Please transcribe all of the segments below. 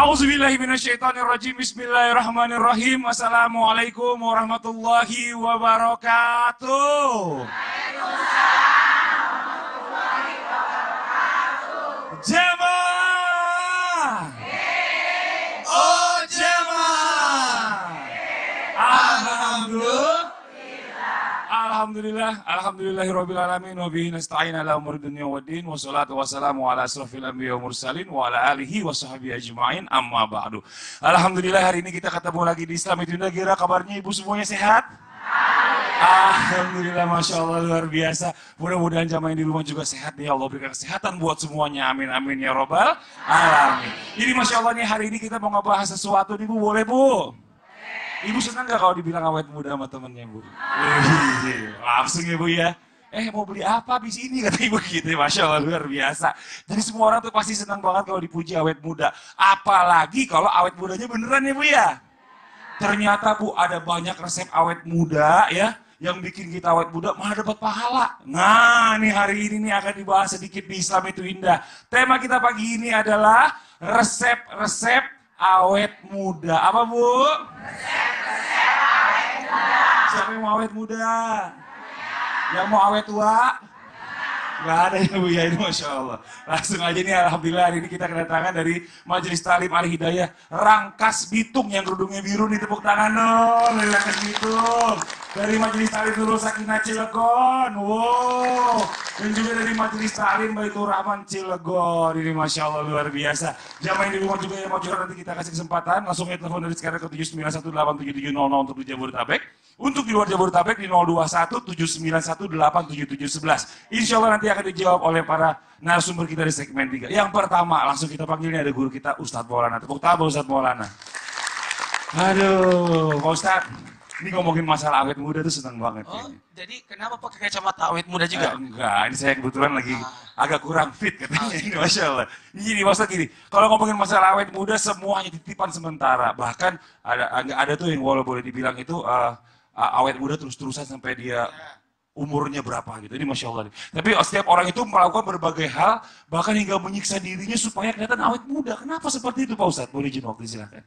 A'udzubillahiminasyaitonirrajim. Bismillahirrahmanirrahim. Assalamualaikum warahmatullahi wabarakatuh. Jemaah. Oh jemaah. Alhamdulillah. Alhamdulillah, alhamdulillahirabbil alamin wa bihi nasta'in ala umuri dunya waddin wa salatu wassalamu ala asrofil anbiya wa mursalin wa ala alihi wa sahbihi ajma'in amma ba'du. Alhamdulillah hari ini kita ketemu lagi di Islam itu Gira kabarnya ibu semuanya sehat? Alhamdulillah Masya Allah luar biasa Mudah-mudahan jamaah di rumah juga sehat ya Allah berikan kesehatan buat semuanya Amin amin ya robbal alamin Ini Masya Allah nih hari ini kita mau ngebahas sesuatu nih Bu boleh Bu? Ibu senang gak kalau dibilang awet muda sama temennya Bu? Langsung ya Bu ya Eh mau beli apa di sini kata ibu gitu Masya Allah luar biasa Jadi semua orang tuh pasti senang banget kalau dipuji awet muda Apalagi kalau awet mudanya beneran ya Bu ya Ternyata Bu ada banyak resep awet muda ya yang bikin kita awet muda malah dapat pahala. Nah, ini hari ini nih akan dibahas sedikit di Islam itu indah. Tema kita pagi ini adalah resep-resep awet muda. Apa Bu? Siapa yang mau awet muda? Yang mau awet tua? Gak ada ya Bu ya ini Masya Allah. Langsung aja nih Alhamdulillah hari ini kita kedatangan dari Majelis Talim Al Hidayah Rangkas Bitung yang kerudungnya biru nih tepuk tangan dong dari Rangkas Bitung. Dari Majelis Talim Nurul Sakinah Cilegon. Wow. Dan juga dari Majelis Talim Baitur Rahman Cilegon. Ini Masya Allah luar biasa. Jamaah yang di rumah juga yang mau curhat nanti kita kasih kesempatan. Langsung aja telepon dari sekarang ke 7918700 untuk di Jabodetabek. Untuk di luar Jabodetabek di 021 791 877711. Insya Allah nanti akan dijawab oleh para narasumber kita di segmen 3. Yang pertama, langsung kita panggilnya ada guru kita Ustadz Maulana. Tepuk tangan Ustadz Maulana. Aduh, Pak Ustadz. Ini ngomongin masalah awet muda tuh senang banget. Oh, kayaknya. jadi kenapa pakai kacamata awet muda juga? Eh, enggak, ini saya kebetulan lagi agak kurang fit katanya. Ini Masya Allah. Ini gini, maksud gini, kalau ngomongin masalah awet muda semuanya titipan sementara. Bahkan ada ada, tuh yang walau boleh dibilang itu eh, awet muda terus-terusan sampai dia umurnya berapa gitu. Ini Masya Allah. Tapi setiap orang itu melakukan berbagai hal, bahkan hingga menyiksa dirinya supaya kelihatan awet muda. Kenapa seperti itu Pak Ustadz? Boleh izin waktu silahkan.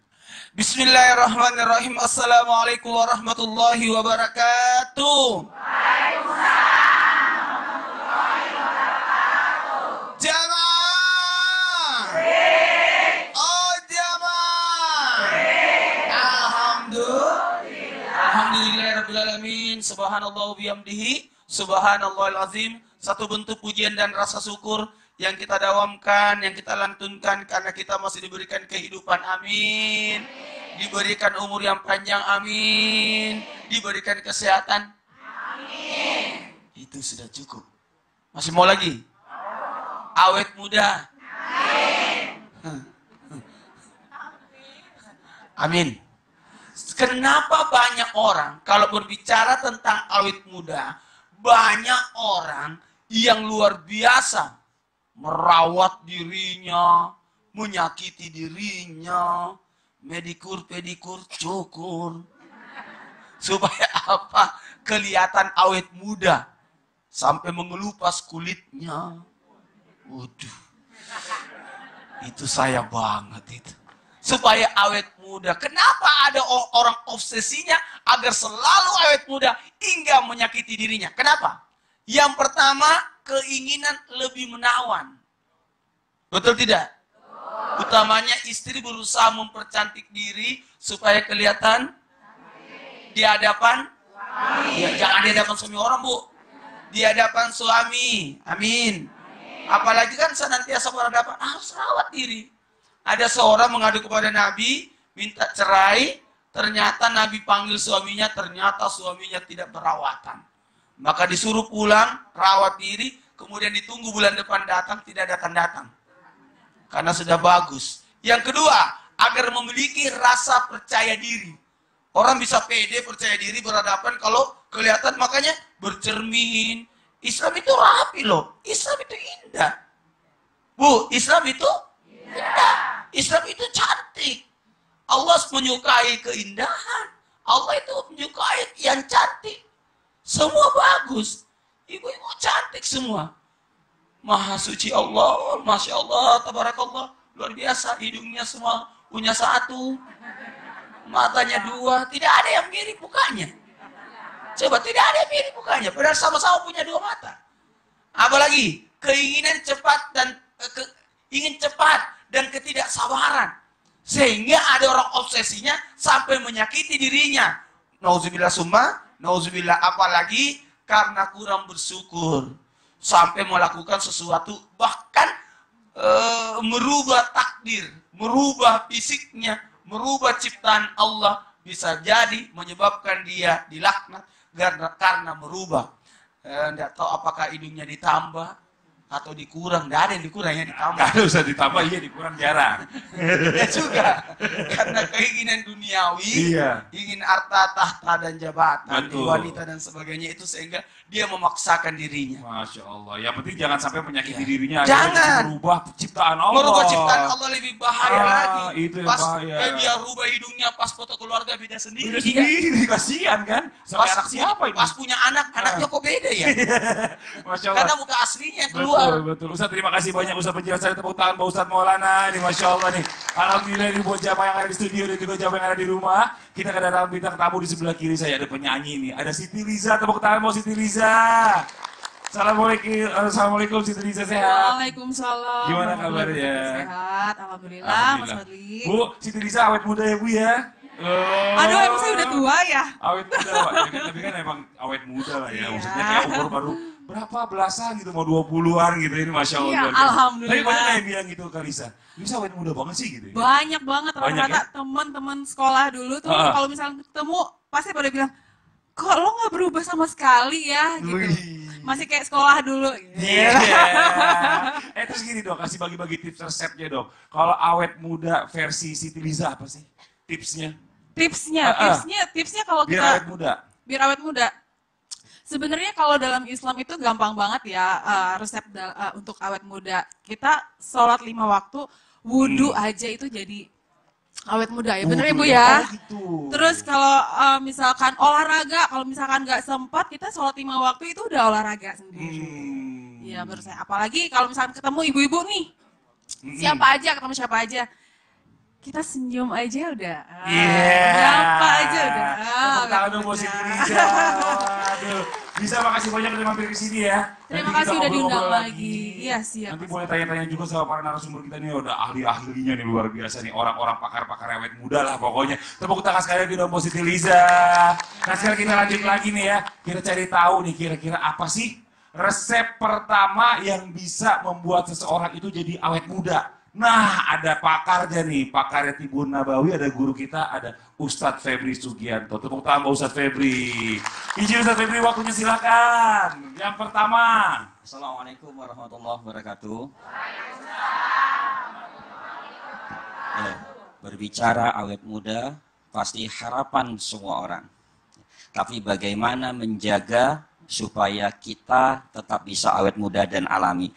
Bismillahirrahmanirrahim. Assalamualaikum warahmatullahi wabarakatuh. Jamaah. Subhanallah wa bihamdihi. Subhanallahil azim. Satu bentuk pujian dan rasa syukur yang kita dawamkan, yang kita lantunkan karena kita masih diberikan kehidupan. Amin. Diberikan umur yang panjang. Amin. Diberikan kesehatan. Amin. Itu sudah cukup. Masih mau lagi? Awet muda. Amin. Kenapa banyak orang kalau berbicara tentang awet muda, banyak orang yang luar biasa merawat dirinya, menyakiti dirinya, medikur, pedikur, cukur. Supaya apa? Kelihatan awet muda. Sampai mengelupas kulitnya. Waduh. Itu saya banget itu. Supaya awet muda. Kenapa ada orang obsesinya agar selalu awet muda hingga menyakiti dirinya? Kenapa? Yang pertama, keinginan lebih menawan. Betul tidak? Utamanya istri berusaha mempercantik diri supaya kelihatan di hadapan ya, jangan di hadapan suami orang, Bu. Di hadapan suami. Amin. Apalagi kan senantiasa berhadapan harus rawat diri. Ada seorang mengadu kepada Nabi minta cerai, ternyata Nabi panggil suaminya, ternyata suaminya tidak berawatan. Maka disuruh pulang, rawat diri, kemudian ditunggu bulan depan datang, tidak datang-datang. Karena sudah bagus. Yang kedua, agar memiliki rasa percaya diri. Orang bisa pede, percaya diri, berhadapan kalau kelihatan makanya bercermin. Islam itu rapi loh. Islam itu indah. Bu, Islam itu indah. Islam itu cantik. Allah menyukai keindahan. Allah itu menyukai yang cantik. Semua bagus. Ibu-ibu cantik semua. Maha suci Allah, Masya Allah, Tabarakallah. Luar biasa, hidungnya semua punya satu, matanya dua, tidak ada yang mirip mukanya. Coba tidak ada yang mirip mukanya, padahal sama-sama punya dua mata. Apalagi keinginan cepat dan eh, ke, ingin cepat dan ketidaksabaran. Sehingga ada orang obsesinya sampai menyakiti dirinya. Nauzubillah summa, nauzubillah apalagi karena kurang bersyukur. Sampai melakukan sesuatu bahkan e, merubah takdir, merubah fisiknya, merubah ciptaan Allah bisa jadi menyebabkan dia dilaknat karena, karena merubah. Tidak tahu apakah hidungnya ditambah, atau dikurang, nggak ada yang dikurang ya ditambah. Nggak ada usah ditambah, iya dikurang jarang. ya juga, karena keinginan duniawi, Iya. ingin harta, tahta dan jabatan, Betul. wanita dan sebagainya itu sehingga dia memaksakan dirinya. Masya Allah. Yang penting jangan sampai menyakiti Iya. dirinya. Jangan. Merubah ciptaan Allah. Merubah ciptaan Allah lebih bahaya Ah, lagi. itu yang pas bahaya. eh, dia rubah hidungnya, pas foto keluarga beda sendiri. Udah sendiri, kasihan kan? Sampai anak siapa ini? Pas punya anak, anaknya kok beda ya? Masya Allah. Karena muka aslinya keluar. Betul, betul. Ustaz, terima kasih banyak Ustaz penjelasan tepuk tangan Pak Ustaz Maulana. Ini Masya Allah nih. Alhamdulillah ini buat jamaah yang ada di studio dan juga jamaah yang ada di rumah. Kita kedatangan bintang tamu di sebelah kiri saya. Ada penyanyi nih. Ada Siti Liza. Tepuk tangan mau Siti Liza. Assalamualaikum, Assalamualaikum Siti Liza sehat. Waalaikumsalam. Gimana kabarnya? Sehat, alhamdulillah, Mas Fadli. Bu, Siti Liza awet muda ya Bu ya? Oh. Aduh, emang saya udah tua ya? Awet muda, Pak. Ya tapi kan emang awet muda lah ya. Iya. Maksudnya kayak umur baru berapa belasan gitu, mau 20-an gitu. Ini Masya Allah. Iya, alhamdulillah. Tapi banyak yang bilang gitu, Kalisa. Lisa awet muda banget sih gitu. ya. Banyak banget rata-rata ya? teman-teman sekolah dulu tuh Ah. kalau misalnya ketemu pasti pada bilang, kok lo nggak berubah sama sekali ya? Gitu. Wih. Masih kayak sekolah dulu. Gitu. Iya. eh terus gini dong, kasih bagi-bagi tips resepnya dong. Kalau awet muda versi Siti Liza apa sih? Tipsnya? Tipsnya, ah. tipsnya, tipsnya kalau Biar kita awet muda. biar awet muda. Sebenarnya kalau dalam Islam itu gampang banget ya uh, resep da- uh, untuk awet muda. Kita sholat lima waktu, wudhu aja itu jadi awet muda ya. Bener ya Bu Wudhu. ya? Oh, gitu. Terus kalau uh, misalkan olahraga, kalau misalkan nggak sempat kita sholat lima waktu itu udah olahraga sendiri. Hmm. Iya menurut saya. Apalagi kalau misalkan ketemu ibu-ibu nih, Hmm. siapa aja ketemu siapa aja, kita senyum aja udah. Ah, Iya. Nyapa aja udah. Ah, Tepuk tangan dong Siti Liza. Waduh. Bisa makasih banyak udah mampir ke sini ya. Terima Nanti kasih udah diundang lagi. Iya siap. Nanti boleh tanya-tanya juga sama para narasumber kita nih udah ahli-ahlinya nih luar biasa nih orang-orang pakar-pakar awet muda lah pokoknya. Tepuk tangan sekali lagi dong Siti Liza. Nah sekarang kita lanjut lagi nih ya. Kita cari tahu nih kira-kira apa sih resep pertama yang bisa membuat seseorang itu jadi awet muda. Nah, ada pakarnya nih, pakarnya Tibur Nabawi, ada guru kita, ada Ustadz Febri Sugianto. Tepuk tangan Ustadz Febri. Izin Ustadz Febri, waktunya silakan. Yang pertama, Assalamualaikum warahmatullahi wabarakatuh. Ya, berbicara awet muda pasti harapan semua orang. Tapi bagaimana menjaga supaya kita tetap bisa awet muda dan alami.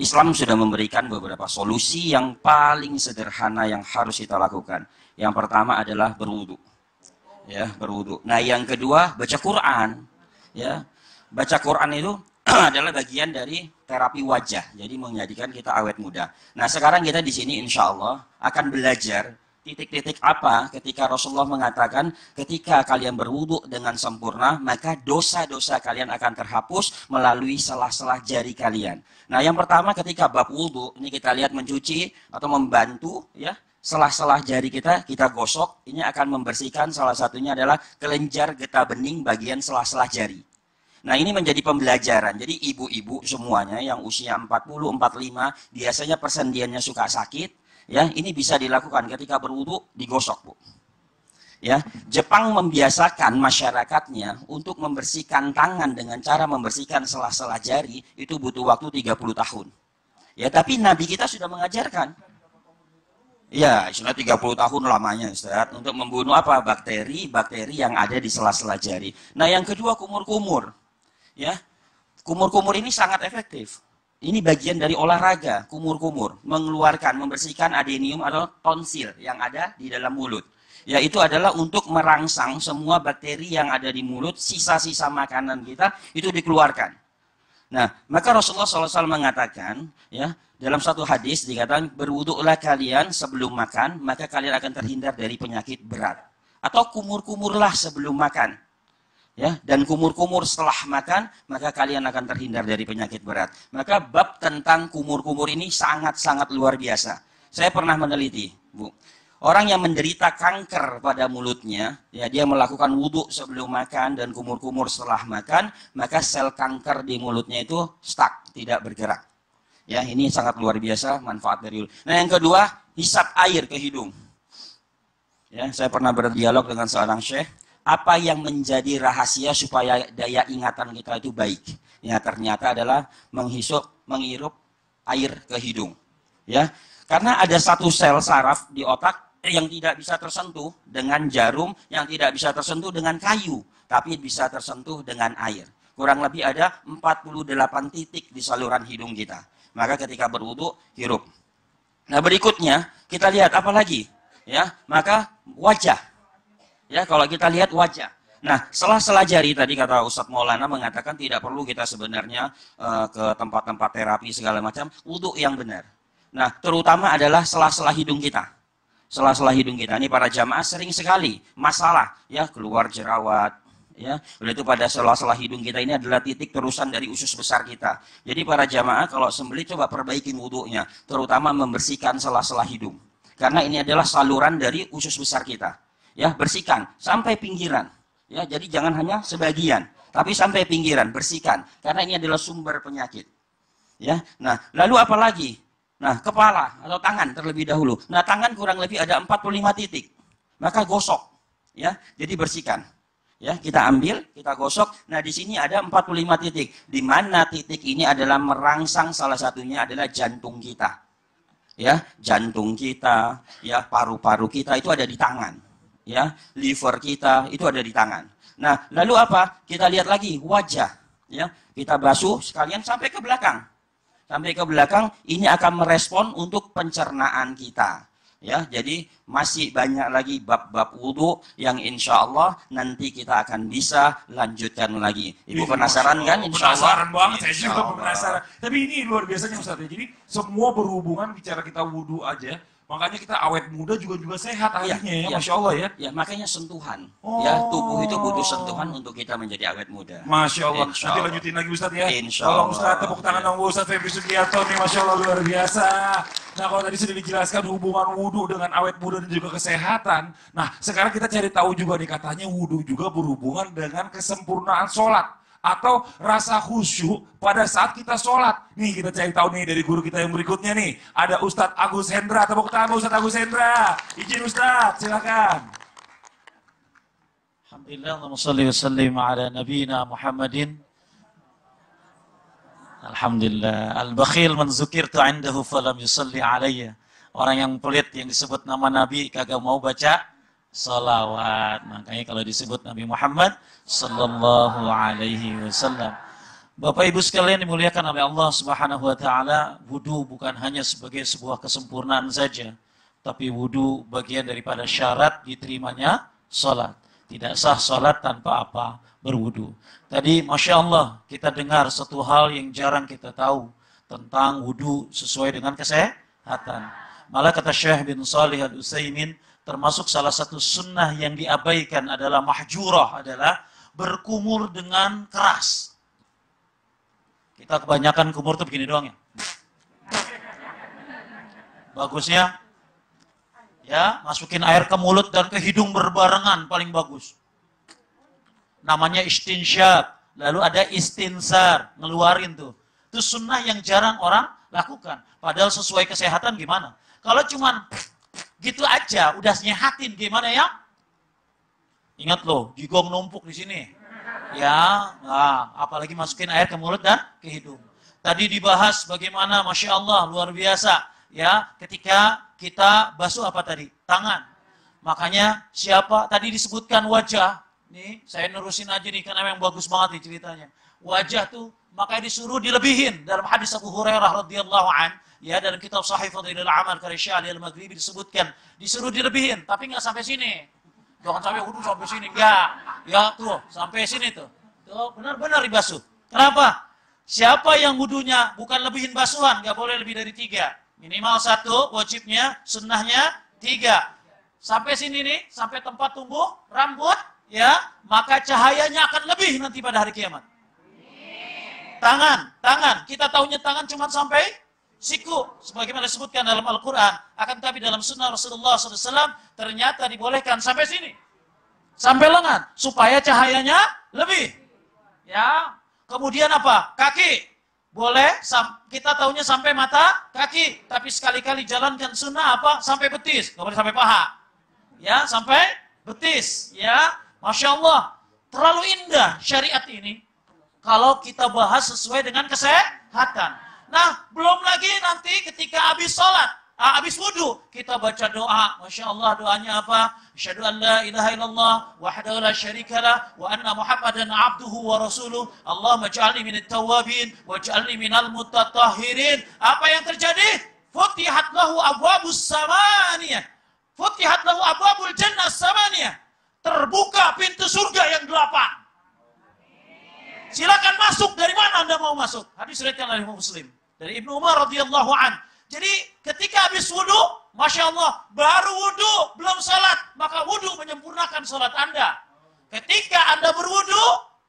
Islam sudah memberikan beberapa solusi yang paling sederhana yang harus kita lakukan. Yang pertama adalah berwudu. Ya, berwudu. Nah, yang kedua baca Quran. Ya. Baca Quran itu adalah bagian dari terapi wajah. Jadi menjadikan kita awet muda. Nah, sekarang kita di sini insya Allah akan belajar titik-titik apa ketika Rasulullah mengatakan ketika kalian berwudu dengan sempurna maka dosa-dosa kalian akan terhapus melalui selah-selah jari kalian. Nah, yang pertama ketika bab wudu ini kita lihat mencuci atau membantu ya selah-selah jari kita kita gosok ini akan membersihkan salah satunya adalah kelenjar getah bening bagian selah-selah jari. Nah ini menjadi pembelajaran. Jadi ibu-ibu semuanya yang usia 40, 45 biasanya persendiannya suka sakit. Ya ini bisa dilakukan ketika berwudu digosok bu. Ya Jepang membiasakan masyarakatnya untuk membersihkan tangan dengan cara membersihkan selah-selah jari itu butuh waktu 30 tahun. Ya tapi Nabi kita sudah mengajarkan. Ya, istilah 30 tahun lamanya Ustaz untuk membunuh apa? Bakteri-bakteri yang ada di sela-sela jari. Nah, yang kedua kumur-kumur. Ya. Kumur-kumur ini sangat efektif. Ini bagian dari olahraga, kumur-kumur, mengeluarkan, membersihkan adenium atau tonsil yang ada di dalam mulut. Yaitu adalah untuk merangsang semua bakteri yang ada di mulut, sisa-sisa makanan kita itu dikeluarkan. Nah, maka Rasulullah SAW mengatakan, ya, dalam satu hadis dikatakan berwuduklah kalian sebelum makan, maka kalian akan terhindar dari penyakit berat. Atau kumur-kumurlah sebelum makan. Ya, dan kumur-kumur setelah makan, maka kalian akan terhindar dari penyakit berat. Maka bab tentang kumur-kumur ini sangat-sangat luar biasa. Saya pernah meneliti, Bu. Orang yang menderita kanker pada mulutnya, ya dia melakukan wudhu sebelum makan dan kumur-kumur setelah makan, maka sel kanker di mulutnya itu stuck, tidak bergerak. Ya, ini sangat luar biasa manfaat dari Nah, yang kedua, hisap air ke hidung. Ya, saya pernah berdialog dengan seorang syekh, apa yang menjadi rahasia supaya daya ingatan kita itu baik? Ya, ternyata adalah menghisap, menghirup air ke hidung. Ya, karena ada satu sel saraf di otak yang tidak bisa tersentuh dengan jarum, yang tidak bisa tersentuh dengan kayu, tapi bisa tersentuh dengan air. Kurang lebih ada 48 titik di saluran hidung kita. Maka ketika berwudu, hirup. Nah berikutnya, kita lihat apa lagi? Ya, maka wajah. Ya, kalau kita lihat wajah. Nah, setelah jari tadi kata Ustadz Maulana mengatakan tidak perlu kita sebenarnya uh, ke tempat-tempat terapi segala macam, wudhu yang benar. Nah, terutama adalah sela-sela hidung kita sela-sela hidung kita. Ini para jamaah sering sekali masalah ya keluar jerawat ya. Oleh itu pada sela-sela hidung kita ini adalah titik terusan dari usus besar kita. Jadi para jamaah kalau sembelih coba perbaikin wudhunya, terutama membersihkan sela-sela hidung. Karena ini adalah saluran dari usus besar kita. Ya, bersihkan sampai pinggiran. Ya, jadi jangan hanya sebagian, tapi sampai pinggiran, bersihkan. Karena ini adalah sumber penyakit. Ya. Nah, lalu apa lagi? Nah, kepala atau tangan terlebih dahulu. Nah, tangan kurang lebih ada 45 titik. Maka gosok, ya. Jadi bersihkan. Ya, kita ambil, kita gosok. Nah, di sini ada 45 titik. Di mana titik ini adalah merangsang salah satunya adalah jantung kita. Ya, jantung kita, ya, paru-paru kita itu ada di tangan. Ya, liver kita itu ada di tangan. Nah, lalu apa? Kita lihat lagi wajah, ya. Kita basuh sekalian sampai ke belakang. Sampai ke belakang ini akan merespon untuk pencernaan kita ya. Jadi masih banyak lagi bab-bab wudhu yang insya Allah nanti kita akan bisa lanjutkan lagi. Ibu penasaran kan? Insya Allah. Penasaran banget saya juga penasaran. Tapi ini luar biasanya Ustaz jadi semua berhubungan bicara kita wudhu aja Makanya kita awet muda juga juga sehat iya, akhirnya ya, ya, Masya Allah ya. Ya, makanya sentuhan. Oh. Ya, tubuh itu butuh sentuhan untuk kita menjadi awet muda. Masya Allah. Insya Nanti lanjutin lagi Ustaz ya. Insya Allah. Tolong Ustaz, tepuk tangan dong Ustaz Febri Sugiarto nih, Masya Allah luar biasa. Nah kalau tadi sudah dijelaskan hubungan wudhu dengan awet muda dan juga kesehatan. Nah sekarang kita cari tahu juga nih katanya wudhu juga berhubungan dengan kesempurnaan sholat atau rasa khusyuk pada saat kita sholat. Nih kita cari tahu nih dari guru kita yang berikutnya nih. Ada Ustadz Agus Hendra. Tepuk tangan Ustadz Agus Hendra. Izin Ustadz, silakan. Alhamdulillah, salli wa sallim ala nabiyina Muhammadin. Alhamdulillah. Al-bakhil man zukirtu indahu falam yusalli alayya. Orang yang pelit yang disebut nama Nabi kagak mau baca salawat. Makanya kalau disebut Nabi Muhammad sallallahu alaihi wasallam. Bapak Ibu sekalian dimuliakan oleh Allah Subhanahu wa taala, wudu bukan hanya sebagai sebuah kesempurnaan saja, tapi wudu bagian daripada syarat diterimanya salat. Tidak sah salat tanpa apa? Berwudu. Tadi Masya Allah kita dengar satu hal yang jarang kita tahu tentang wudu sesuai dengan kesehatan. Malah kata Syekh bin Salih al-Utsaimin, termasuk salah satu sunnah yang diabaikan adalah mahjurah adalah berkumur dengan keras. Kita kebanyakan kumur tuh begini doang ya. Bagusnya ya masukin air ke mulut dan ke hidung berbarengan paling bagus. Namanya istinsyaq. Lalu ada istinsar, ngeluarin tuh. Itu sunnah yang jarang orang lakukan. Padahal sesuai kesehatan gimana? Kalau cuman Gitu aja, udah nyehatin gimana ya? Ingat loh, gigong numpuk di sini. Ya, nah, apalagi masukin air ke mulut dan ke hidung. Tadi dibahas bagaimana, Masya Allah, luar biasa. Ya, ketika kita basuh apa tadi? Tangan. Makanya siapa? Tadi disebutkan wajah. Nih, saya nerusin aja nih, karena memang bagus banget nih ceritanya. Wajah tuh, makanya disuruh dilebihin. Dalam hadis Abu Hurairah radhiyallahu an Ya dalam kitab Sahih Fadilul Amal karya Syekh Al-Maghribi disebutkan disuruh dilebihin, tapi nggak sampai sini. Jangan sampai hudu sampai sini, enggak. Ya tuh, sampai sini tuh. Tuh benar-benar dibasuh. Kenapa? Siapa yang wudhunya bukan lebihin basuhan, nggak boleh lebih dari tiga. Minimal satu, wajibnya, sunnahnya tiga. Sampai sini nih, sampai tempat tumbuh rambut, ya, maka cahayanya akan lebih nanti pada hari kiamat. Tangan, tangan. Kita tahunya tangan cuma sampai siku. Sebagaimana disebutkan dalam Al-Quran. Akan tapi dalam sunnah Rasulullah SAW ternyata dibolehkan sampai sini. Sampai lengan. Supaya cahayanya lebih. Ya, Kemudian apa? Kaki. Boleh, kita tahunya sampai mata, kaki. Tapi sekali-kali jalankan sunnah apa? Sampai betis. Nggak boleh sampai paha. Ya, sampai betis. Ya, Masya Allah. Terlalu indah syariat ini. Kalau kita bahas sesuai dengan kesehatan. Nah, belum lagi nanti ketika habis sholat. Ah, habis wudhu, kita baca doa. Masya Allah doanya apa? Asyhadu an la ilaha illallah wahdahu la syarikalah wa anna Muhammadan abduhu wa rasuluh. Allahumma ja'alni minat tawabin wa ja'alni minal mutatahhirin. Apa yang terjadi? Futihat lahu abwabus samaniyah. Futihat lahu abwabul jannah samaniyah. Terbuka pintu surga yang delapan. Silakan masuk dari mana Anda mau masuk? Hadis riwayat oleh Muslim dari Ibnu Umar radhiyallahu an. Jadi ketika habis wudhu, Masya Allah, baru wudhu, belum sholat, maka wudhu menyempurnakan sholat Anda. Ketika Anda berwudhu,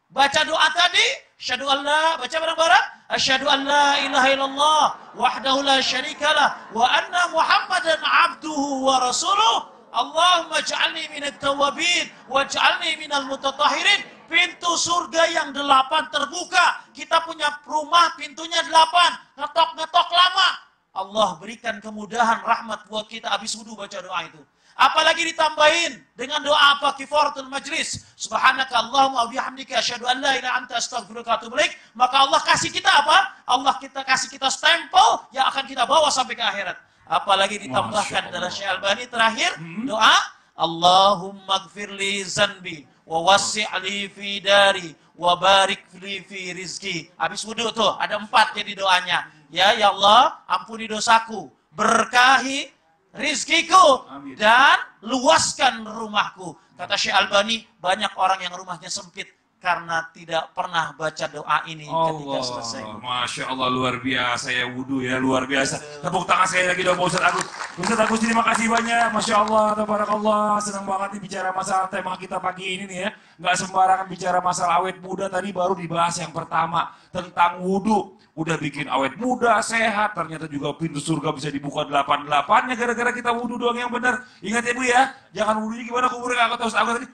baca doa tadi, Asyhadu Allah, baca bareng-bareng. Asyhadu an la ilaha illallah wahdahu la syarikalah wa anna Muhammadan abduhu wa rasuluh. Allahumma ja'alni minat tawabin wa ja'alni minal mutatahirin. Pintu surga yang delapan terbuka. Kita punya rumah pintunya delapan. Ngetok-ngetok lama. Allah berikan kemudahan rahmat buat kita habis wudhu baca doa itu. Apalagi ditambahin dengan doa apa kifaratul majlis. Subhanaka Allahumma bihamdika asyhadu an la ilaha anta astaghfiruka wa atubu Maka Allah kasih kita apa? Allah kita kasih kita stempel yang akan kita bawa sampai ke akhirat. Apalagi ditambahkan dalam Syekh Albani terakhir hmm. doa Allahumma gfirli zanbi wa wasi'li fi dari wa barik li fi rizki. Habis wudhu tuh ada empat jadi doanya. Ya, ya Allah, ampuni dosaku, berkahi rizkiku, Amin. dan luaskan rumahku. Kata Syekh Albani, banyak orang yang rumahnya sempit karena tidak pernah baca doa ini Allah, ketika selesai. Masya Allah luar biasa ya wudhu ya luar biasa. Tepuk tangan saya lagi dong Ustaz Agus. Ustaz Agus terima kasih banyak. Masya Allah, Allah. Senang banget nih bicara masalah tema kita pagi ini nih ya. Nggak sembarangan bicara masalah awet muda tadi baru dibahas yang pertama tentang wudhu. Udah bikin awet muda, sehat, ternyata juga pintu surga bisa dibuka delapan-delapannya gara-gara kita wudhu doang yang benar. Ingat ya Bu ya, jangan wudhunya gimana kuburnya kakak Ustaz Agus tadi.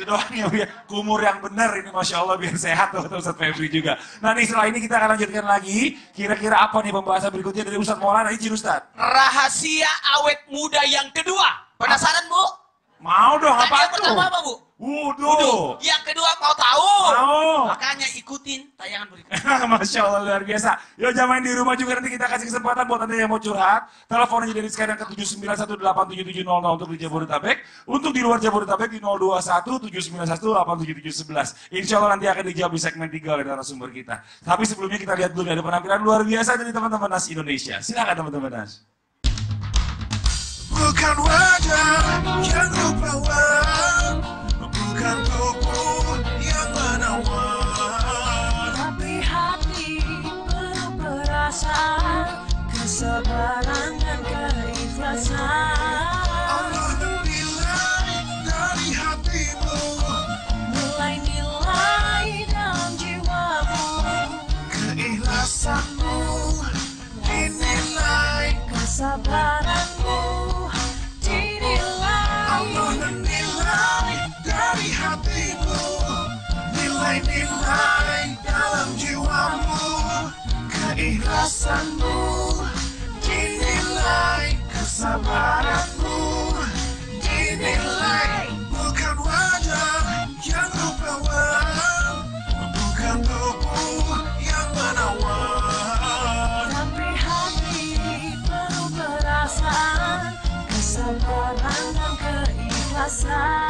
Gitu-gitu doang ya, ya. Kumur yang benar ini Masya Allah biar sehat tuh Ustaz Febri juga. Nah nih setelah ini kita akan lanjutkan lagi. Kira-kira apa nih pembahasan berikutnya dari Ustaz Maulana izin Ustaz. Rahasia awet muda yang kedua. Penasaran Bu? Mau dong, apa Yang pertama apa Bu? Wudhu. Wudhu. Yang kedua mau tahu? Mau. Makanya ikutin tayangan berikutnya. Masya Allah luar biasa. Yo jangan di rumah juga nanti kita kasih kesempatan buat anda yang mau curhat. Telepon aja dari sekarang ke 791877700 untuk di Jabodetabek. Untuk di luar Jabodetabek di 021791877711. Insya Allah nanti akan dijawab di segmen 3 oleh narasumber kita. Tapi sebelumnya kita lihat dulu ada penampilan luar biasa dari teman-teman Nas Indonesia. Silakan teman-teman Nas. Bukan wajah yang rupawan bukan tubuh yang menawan. Tapi hati penuh perasaan Kesabaran dan keikhlasan. Allah menilai dari hatimu. Nilai-nilai dalam jiwamu. Keikhlasanmu dinilai. Kesabaranmu Keikhlasanmu dinilai Kesabaranmu. Dinilai Bukan wajah yang rupawan. Bukan tubuh yang menawan. Tapi hati penuh perasaan Kesabaran dan keikhlasan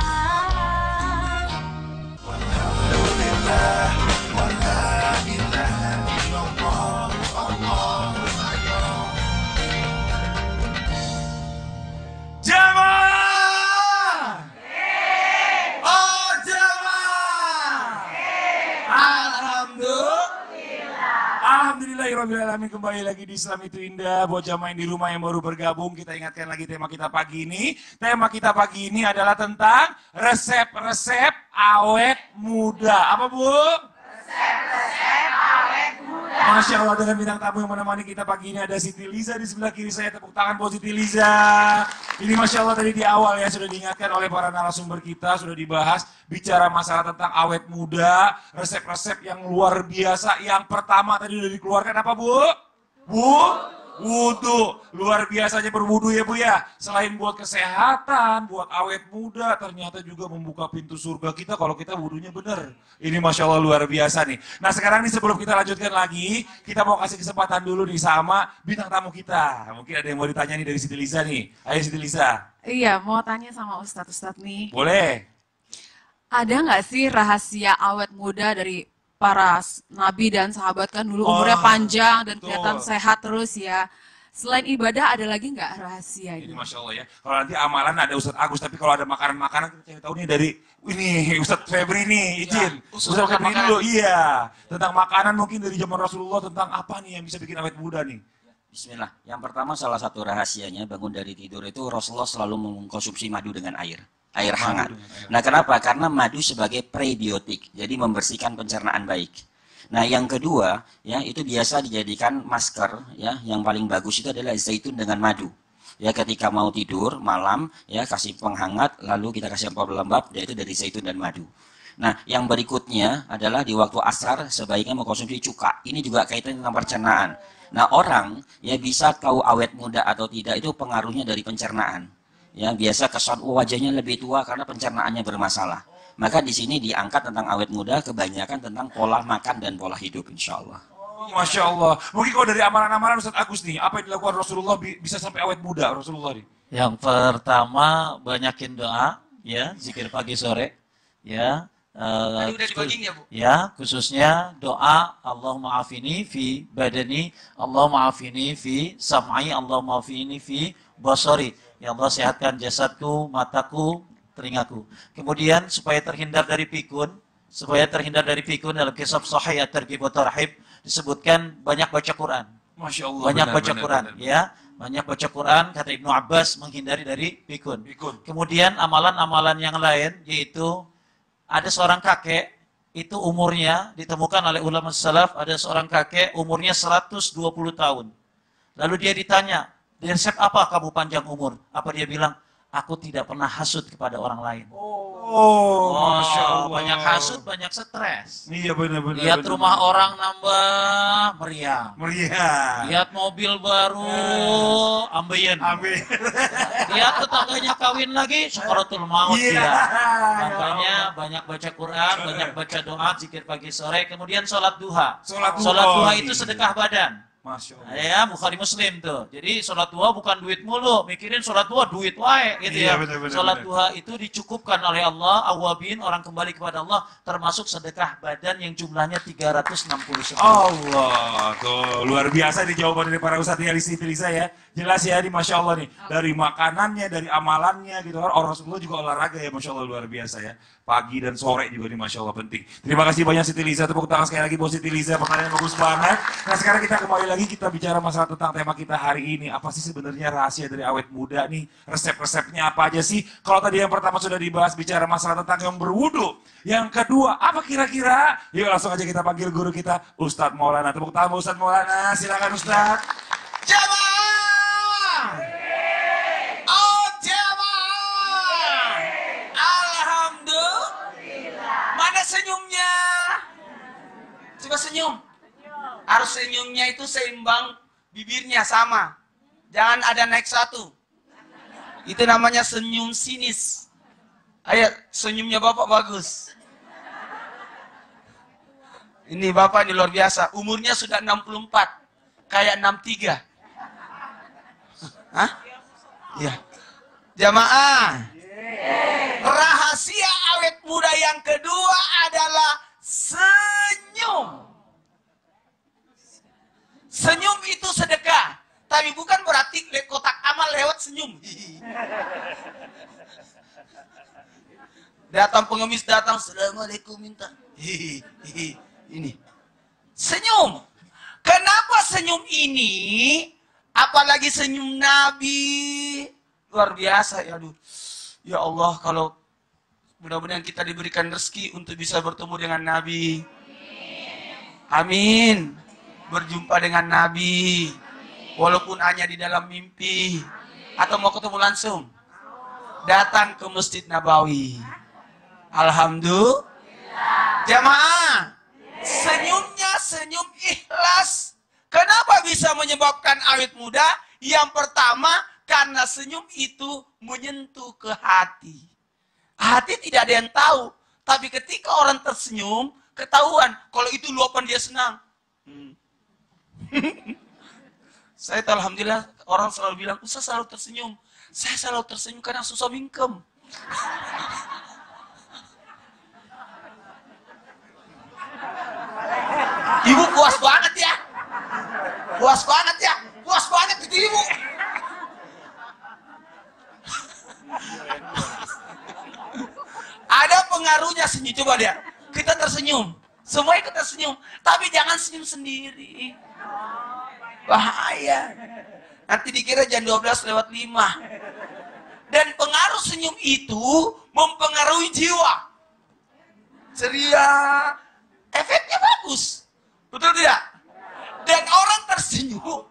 Alhamdulillahirrahmanirrahim kembali lagi di Islam itu indah. Buat jamaah di rumah yang baru bergabung. Kita ingatkan lagi tema kita pagi ini. Tema kita pagi ini adalah tentang resep-resep awet muda. Apa bu? Masya Allah dengan bintang tamu yang menemani kita pagi ini ada Siti Liza di sebelah kiri saya tepuk tangan buat Siti Liza. Ini Masya Allah tadi di awal ya sudah diingatkan oleh para narasumber kita sudah dibahas bicara masalah tentang awet muda, resep-resep yang luar biasa. Yang pertama tadi sudah dikeluarkan apa Bu? Bu? Wudhu, luar biasanya berwudhu ya Bu ya. Selain buat kesehatan, buat awet muda, ternyata juga membuka pintu surga kita kalau kita wudhunya benar. Ini Masya Allah luar biasa nih. Nah sekarang nih sebelum kita lanjutkan lagi, kita mau kasih kesempatan dulu nih sama bintang tamu kita. Mungkin ada yang mau ditanya nih dari Siti Liza nih. Ayo Siti Liza. Iya, mau tanya sama Ustadz-Ustadz nih. Boleh. Ada nggak sih rahasia awet muda dari para nabi dan sahabat kan dulu Oh, umurnya panjang dan betul. kelihatan sehat terus ya. Selain ibadah ada lagi nggak rahasia Ini? Masya Allah ya. Kalau nanti amalan ada Ustadz Agus, tapi kalau ada makanan-makanan kita cari tahu nih dari ini Ustadz Febri nih, izin. Ustadz makan Febri dulu, iya. Tentang makanan mungkin dari zaman Rasulullah, tentang apa nih yang bisa bikin awet muda nih. Bismillah. Yang pertama salah satu rahasianya bangun dari tidur itu Rasulullah selalu mengkonsumsi madu dengan air. Air hangat. dengan. Nah kenapa? Karena madu sebagai prebiotik. Jadi membersihkan pencernaan baik. Nah yang kedua ya itu biasa dijadikan masker ya yang paling bagus itu adalah zaitun dengan madu. Ya ketika mau tidur malam ya kasih penghangat lalu kita kasih pelembab yaitu dari zaitun dan madu. Nah, yang berikutnya adalah di waktu asar sebaiknya mengkonsumsi cuka. Ini juga kaitan tentang pencernaan. Nah, orang ya bisa tahu awet muda atau tidak itu pengaruhnya dari pencernaan. Ya, biasa kesan "Oh, wajahnya lebih tua karena pencernaannya bermasalah. Maka di sini diangkat tentang awet muda kebanyakan tentang pola makan dan pola hidup insya Allah. Masya Allah. Mungkin kalau dari amalan-amalan Ustadz Agus nih, apa yang dilakukan Rasulullah bi- bisa sampai awet muda Rasulullah nih? Yang pertama banyakin doa, ya, zikir pagi sore, ya. Tadi dibagiin ya, Bu? Ya, khususnya doa Allahumma afini fi badani, Allahumma afini fi sam'i, Allahumma afini fi basari. Ya Allah sehatkan jasadku, mataku, telingaku. Kemudian supaya terhindar dari pikun, supaya terhindar dari pikun dalam kisah sahih at-targhib tarhib disebutkan banyak baca Quran Masya Allah. banyak benar, baca benar, Quran benar. ya banyak baca Quran kata Ibnu Abbas menghindari dari pikun Pikun. kemudian amalan-amalan yang lain yaitu ada seorang kakek itu umurnya ditemukan oleh ulama salaf ada seorang kakek umurnya 120 tahun lalu dia ditanya resep apa kamu panjang umur apa dia bilang aku tidak pernah hasut kepada orang lain Oh, Oh, Masya Allah. banyak hasut banyak stres Iya benar-benar. lihat rumah orang nambah meriah Meriah. Lihat mobil baru, ambeien. Amin. Lihat tetangganya kawin lagi, syukuratul maut Iya. dia. Ya Makanya banyak baca Quran, banyak baca doa, zikir pagi sore, kemudian sholat duha. Sholat duha. Sholat duha itu sedekah badan. Masya Allah. Ya, Bukhari Muslim tuh. Jadi sholat duha bukan duit mulu, mikirin sholat duha duit wae gitu Iya, ya. benar, benar, sholat benar. duha itu dicukupkan oleh Allah, awabin orang kembali kepada Allah, termasuk sedekah badan yang jumlahnya 360 Allah, tuh luar biasa nih jawaban dari para ustadz ya Siti Lisa ya. Jelas ya di Masya Allah nih. Dari makanannya, dari amalannya gitu kan. Orang Rasulullah juga olahraga ya Masya Allah luar biasa ya. Pagi dan sore juga nih Masya Allah penting. Terima kasih banyak Siti Lisa. Tepuk tangan sekali lagi buat Siti Lisa. Pertanyaan bagus banget. Nah sekarang kita kembali lagi kita bicara masalah tentang tema kita hari ini. Apa sih sebenarnya rahasia dari awet muda nih? Resep-resepnya apa aja sih? Kalau tadi yang pertama sudah dibahas bicara masalah tentang yang berwudu. Yang kedua, apa kira-kira? Yuk langsung aja kita panggil guru kita, Ustadz Maulana. Tepuk tangan Ustadz Maulana. Silakan Ustadz. Jamaah! Coba senyum. Harus senyumnya itu seimbang bibirnya sama. Jangan ada naik satu. Itu namanya senyum sinis. Ayo, senyumnya Bapak bagus. Ini Bapak ini luar biasa. Umurnya sudah 64. Kayak 63. Hah? Iya. Jamaah. Rahasia awet muda yang kedua adalah senyum. Senyum itu sedekah. Tapi bukan berarti kotak amal lewat senyum. Datang pengemis datang, Assalamualaikum minta. Ini. Senyum. Kenapa senyum ini? Apalagi senyum Nabi. Luar biasa ya aduh. Ya Allah kalau mudah-mudahan kita diberikan rezeki untuk bisa bertemu dengan Nabi. Amin. Berjumpa dengan Nabi. Walaupun hanya di dalam mimpi. Atau mau ketemu langsung. Datang ke Masjid Nabawi. Alhamdulillah. Jamaah. Senyumnya senyum ikhlas. Kenapa bisa menyebabkan awet muda? Yang pertama, karena senyum itu menyentuh ke hati. Hati tidak ada yang tahu. Tapi ketika orang tersenyum, ketahuan kalau itu luapan dia senang. Hmm. Saya tahu alhamdulillah orang selalu bilang, Ustaz selalu tersenyum. Saya selalu tersenyum karena susah mingkem. Ibu puas banget ya. Puas banget ya. Puas banget itu ibu. Ada pengaruhnya senyum. Coba dia. Kita tersenyum. Semua ikut tersenyum. Tapi jangan senyum sendiri. Bahaya. Nanti dikira jam 12 lewat 5. Dan pengaruh senyum itu mempengaruhi jiwa. Ceria. Efeknya bagus. Betul tidak? Dan orang tersenyum.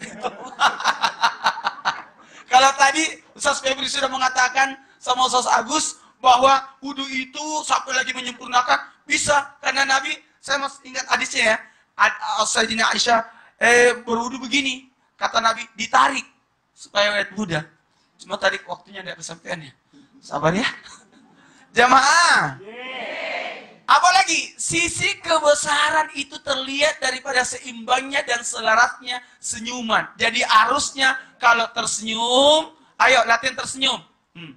Kalau tadi Ustaz Febri sudah mengatakan sama Ustaz Agus bahwa wudhu itu sampai lagi menyempurnakan bisa karena Nabi saya masih ingat hadisnya ya Sayyidina Aisyah eh berwudhu begini kata Nabi ditarik supaya awet muda cuma tadi waktunya tidak kesampaian ya sabar ya jamaah Apalagi sisi kebesaran itu terlihat daripada seimbangnya dan selarasnya senyuman. Jadi arusnya kalau tersenyum, ayo latihan tersenyum. Hmm.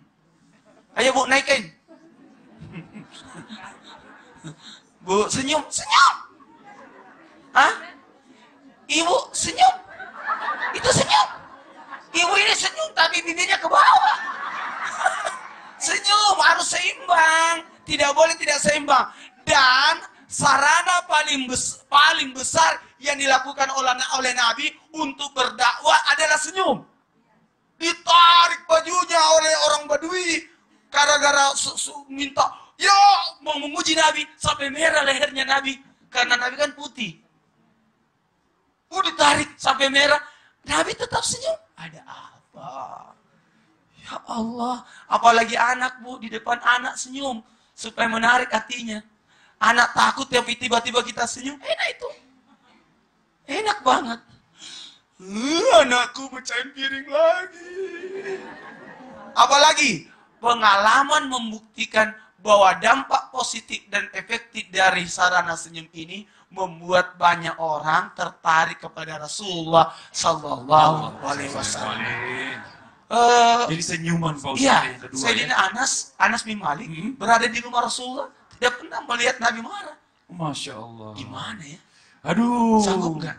Ayo bu naikin. Bu senyum, senyum. Hah? Ibu senyum. Itu senyum. Ibu ini senyum tapi bibirnya ke bawah. Senyum harus seimbang, tidak boleh tidak seimbang. Dan sarana paling bes- paling besar yang dilakukan oleh, oleh Nabi untuk berdakwah adalah senyum. Ditarik bajunya oleh orang Badui gara-gara minta ya mau memuji Nabi sampai merah lehernya Nabi karena Nabi kan putih. Oh ditarik sampai merah, Nabi tetap senyum. Ada apa? Ya Allah, apalagi anak bu di depan anak senyum supaya menarik hatinya. Anak takut tapi tiba-tiba kita senyum, enak itu. Enak banget. "Eh, anakku pecahin piring lagi. Apalagi pengalaman membuktikan bahwa dampak positif dan efektif dari sarana senyum ini membuat banyak orang tertarik kepada Rasulullah Sallallahu Alaihi Wasallam. Eh, Jadi senyuman Pak Ustaz Iya, yang kedua Sayyidina ya. Anas, Anas bin Malik Hmm. berada di rumah Rasulullah, tidak pernah melihat Nabi marah. Masya Allah. Gimana ya? Aduh. Sanggup nggak?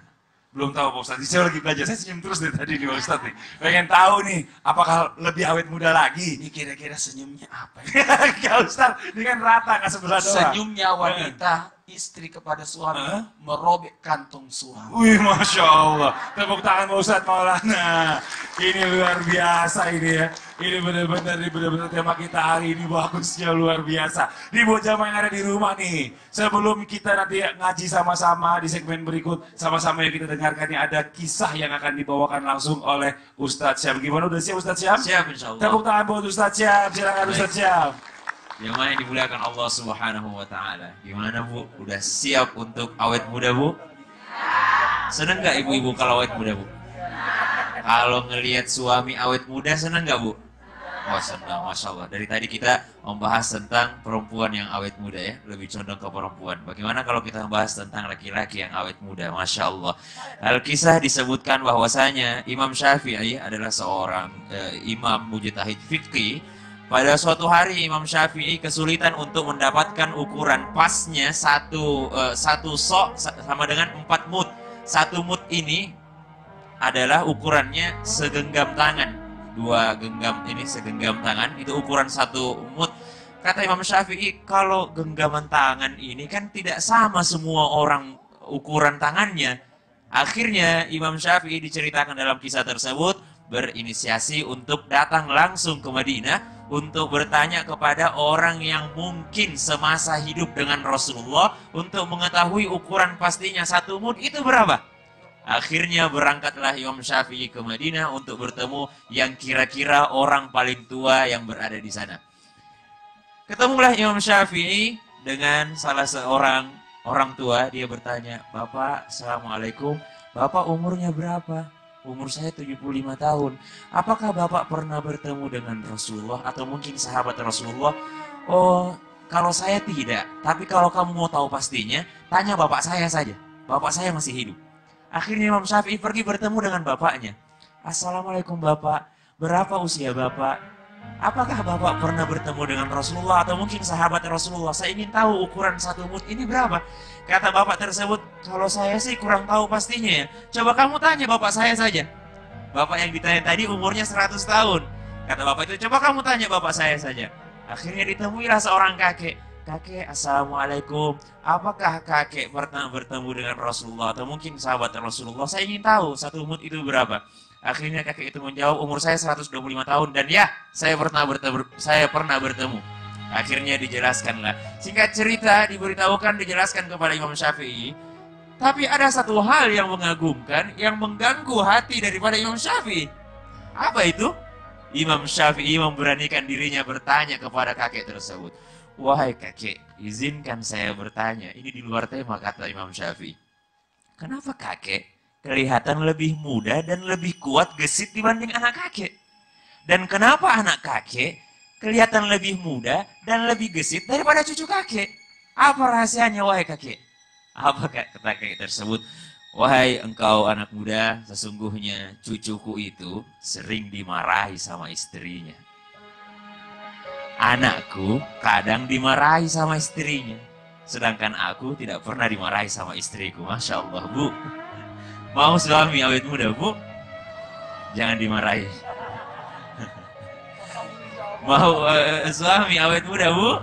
Belum tahu Pak Ustaz. Saya lagi belajar. Saya senyum terus dari tadi nih Pak Ustaz nih. Pengen tahu nih, apakah lebih awet muda lagi? Ini kira-kira senyumnya apa ya? Enggak Ustaz, ini kan rata ke sebelah doang. Senyumnya wanita istri kepada suami Hah? merobek kantong suami. Wih, Masya Allah. Tepuk tangan Pak Ustadz Maulana. Ini luar biasa ini ya. Ini benar-benar ini benar-benar tema kita hari ini bagusnya luar biasa. Buat jamaah yang ada di rumah nih. Sebelum kita nanti ngaji sama-sama di segmen berikut. Sama-sama yang kita dengarkan ini ada kisah yang akan dibawakan langsung oleh Ustadz Syam. Gimana udah siap Ustadz Syam? Siap insya Allah. Tepuk tangan buat Ustadz Syam. Silakan Ustadz Syam. Yang mana dimuliakan Allah Subhanahu wa taala. Gimana Bu? Udah siap untuk awet muda Bu? Seneng nggak ibu-ibu kalau awet muda Bu? Kalau ngelihat suami awet muda seneng nggak Bu? Oh senang, Masya Allah. Dari tadi kita membahas tentang perempuan yang awet muda ya, lebih condong ke perempuan. Bagaimana kalau kita membahas tentang laki-laki yang awet muda, Masya Allah. Al-Kisah disebutkan bahwasanya Imam Syafi'i adalah seorang eh, imam mujtahid fikih pada suatu hari Imam Syafi'i kesulitan untuk mendapatkan ukuran pasnya satu eh, satu sok sa- sama dengan empat mut. Satu mut ini adalah ukurannya segenggam tangan. Dua genggam ini segenggam tangan itu ukuran satu mut. Kata Imam Syafi'i kalau genggaman tangan ini kan tidak sama semua orang ukuran tangannya. Akhirnya Imam Syafi'i diceritakan dalam kisah tersebut berinisiasi untuk datang langsung ke Madinah untuk bertanya kepada orang yang mungkin semasa hidup dengan Rasulullah untuk mengetahui ukuran pastinya satu mud itu berapa. Akhirnya berangkatlah Imam Syafi'i ke Madinah untuk bertemu yang kira-kira orang paling tua yang berada di sana. Ketemulah Imam Syafi'i dengan salah seorang orang tua. Dia bertanya, Bapak, Assalamualaikum. Bapak umurnya berapa? Umur saya 75 tahun. Apakah Bapak pernah bertemu dengan Rasulullah atau mungkin sahabat Rasulullah? Oh, kalau saya tidak. Tapi kalau kamu mau tahu pastinya, tanya Bapak saya saja. Bapak saya masih hidup. Akhirnya Imam Syafi'i pergi bertemu dengan bapaknya. Assalamualaikum Bapak, berapa usia Bapak? Apakah Bapak pernah bertemu dengan Rasulullah atau mungkin sahabat Rasulullah? Saya ingin tahu ukuran satu mud ini berapa. Kata Bapak tersebut, kalau saya sih kurang tahu pastinya ya. Coba kamu tanya Bapak saya saja. Bapak yang ditanya tadi umurnya 100 tahun. Kata Bapak itu, coba kamu tanya Bapak saya saja. Akhirnya ditemuilah seorang kakek. Kakek, Assalamualaikum. Apakah kakek pernah bertemu dengan Rasulullah atau mungkin sahabat Rasulullah? Saya ingin tahu satu mud itu berapa. Akhirnya kakek itu menjawab umur saya 125 tahun dan ya saya pernah bertemu saya pernah bertemu. Akhirnya dijelaskanlah. Singkat cerita diberitahukan dijelaskan kepada Imam Syafi'i. Tapi ada satu hal yang mengagumkan yang mengganggu hati daripada Imam Syafi'i. Apa itu? Imam Syafi'i memberanikan dirinya bertanya kepada kakek tersebut. Wahai kakek, izinkan saya bertanya. Ini di luar tema kata Imam Syafi'i. Kenapa kakek kelihatan lebih muda dan lebih kuat gesit dibanding anak kakek. Dan kenapa anak kakek kelihatan lebih muda dan lebih gesit daripada cucu kakek? Apa rahasianya wahai kakek? Apa kata kakek tersebut? Wahai engkau anak muda, sesungguhnya cucuku itu sering dimarahi sama istrinya. Anakku kadang dimarahi sama istrinya. Sedangkan aku tidak pernah dimarahi sama istriku. Masya Allah, Bu. Mau suami awet muda, Bu? Jangan dimarahi. Mau eh, suami awet muda, Bu?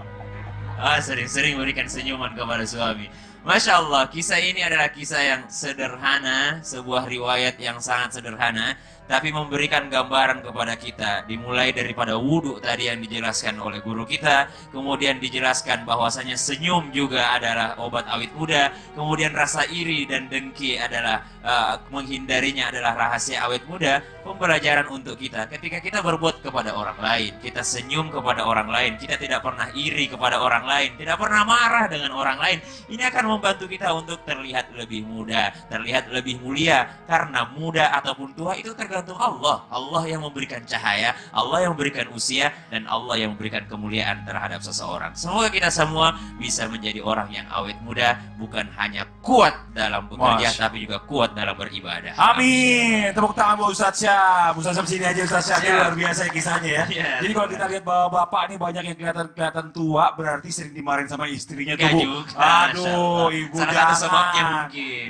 Ah, sering-sering berikan senyuman kepada suami. Masya Allah, kisah ini adalah kisah yang sederhana, sebuah riwayat yang sangat sederhana, tapi memberikan gambaran kepada kita. Dimulai daripada wudhu tadi yang dijelaskan oleh guru kita, kemudian dijelaskan bahwasanya senyum juga adalah obat awet muda, kemudian rasa iri dan dengki adalah uh, menghindarinya adalah rahasia awet muda. Pembelajaran untuk kita ketika kita berbuat kepada orang lain, kita senyum kepada orang lain, kita tidak pernah iri kepada orang lain, tidak pernah marah dengan orang lain. Ini akan membantu kita untuk terlihat lebih muda, terlihat lebih mulia karena muda ataupun tua itu tergantung Allah. Allah yang memberikan cahaya, Allah yang memberikan usia dan Allah yang memberikan kemuliaan terhadap seseorang. Semoga kita semua bisa menjadi orang yang awet muda, bukan hanya kuat dalam bekerja Masya. tapi juga kuat dalam beribadah. Amin. Tepuk tangan buat Ustaz Syam. Ustaz Syam sini aja Ustaz. Ini Siap. luar biasa ya kisahnya ya. Iya. Jadi kalau kita lihat bahwa bapak nih banyak yang kelihatan kelihatan tua berarti sering dimarahin sama istrinya tuh. Bu. Masya Aduh, ibu Salah jangan. satu sebabnya mungkin.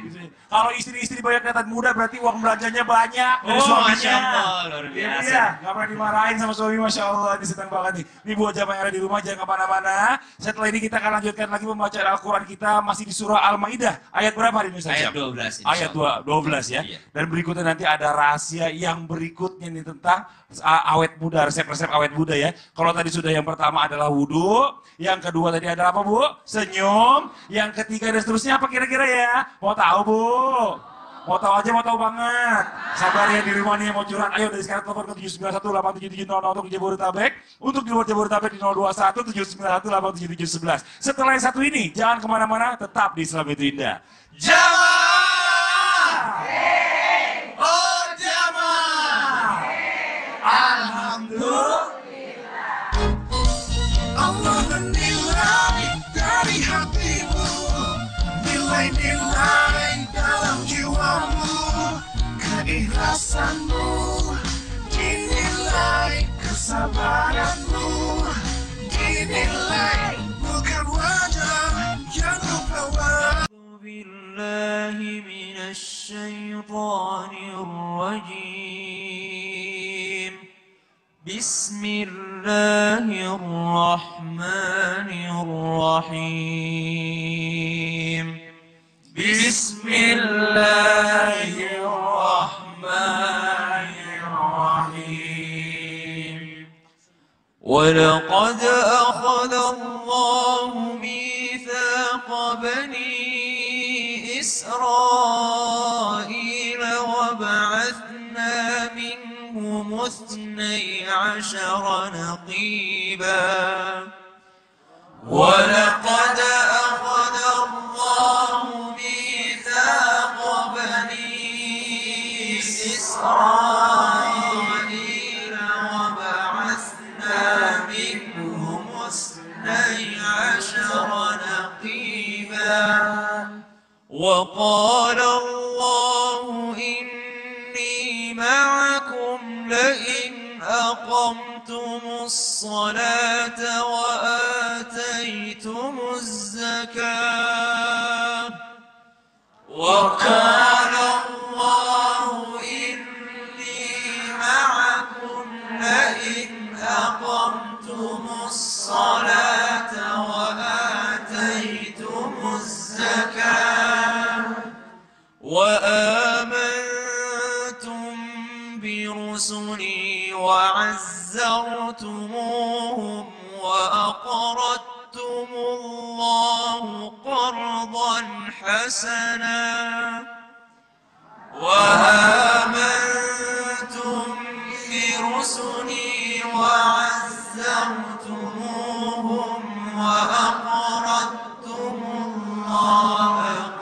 Kalau istri-istri banyak kelihatan muda berarti uang belanjanya banyak dari Oh, suaminya. Masya Allah, luar Iya, biasa. Iya, nggak pernah dimarahin sama suami, Masya Allah. Ini senang banget nih. Ini buat jamaah yang ada di rumah, jangan ke mana-mana. Setelah ini kita akan lanjutkan lagi pembacaan Al-Quran kita masih di surah Al-Ma'idah. Ayat berapa hari ini Ayat Syam? 12 insya Ayat Allah. 2, 12 ya. Iya. Dan berikutnya nanti ada rahasia yang berikutnya nih tentang awet muda, resep-resep awet muda ya. Kalau tadi sudah yang pertama adalah wudhu, yang kedua tadi adalah apa Bu? Senyum, yang ketiga dan seterusnya apa kira-kira ya? Mau tahu Bu? Mau tahu aja, mau tahu banget. Sabar ya di rumah nih mau curhat. Ayo dari sekarang telepon ke 791 untuk Jabodetabek. Untuk di luar Jabodetabek di 021 791 8711. Setelah yang satu ini, jangan ke mana-mana, tetap di Islam itu indah. Jamaah! Dinilai kesabaranmu Dinilai bukan wajah yang lupa بالله من الشيطان الرجيم بسم الله الرحمن ولقد أخذ الله ميثاق بني إسرائيل وبعثنا منهم اثني عشر نقيبا. ولقد أخذ الله ميثاق بني إسرائيل وقال الله إني معكم لئن أقمتم الصلاة وآتيتم الزكاة. وقال وعزرتموهم وأقرضتم الله قرضا حسنا وآمنتم برسلي وعزرتموهم وأقرضتم الله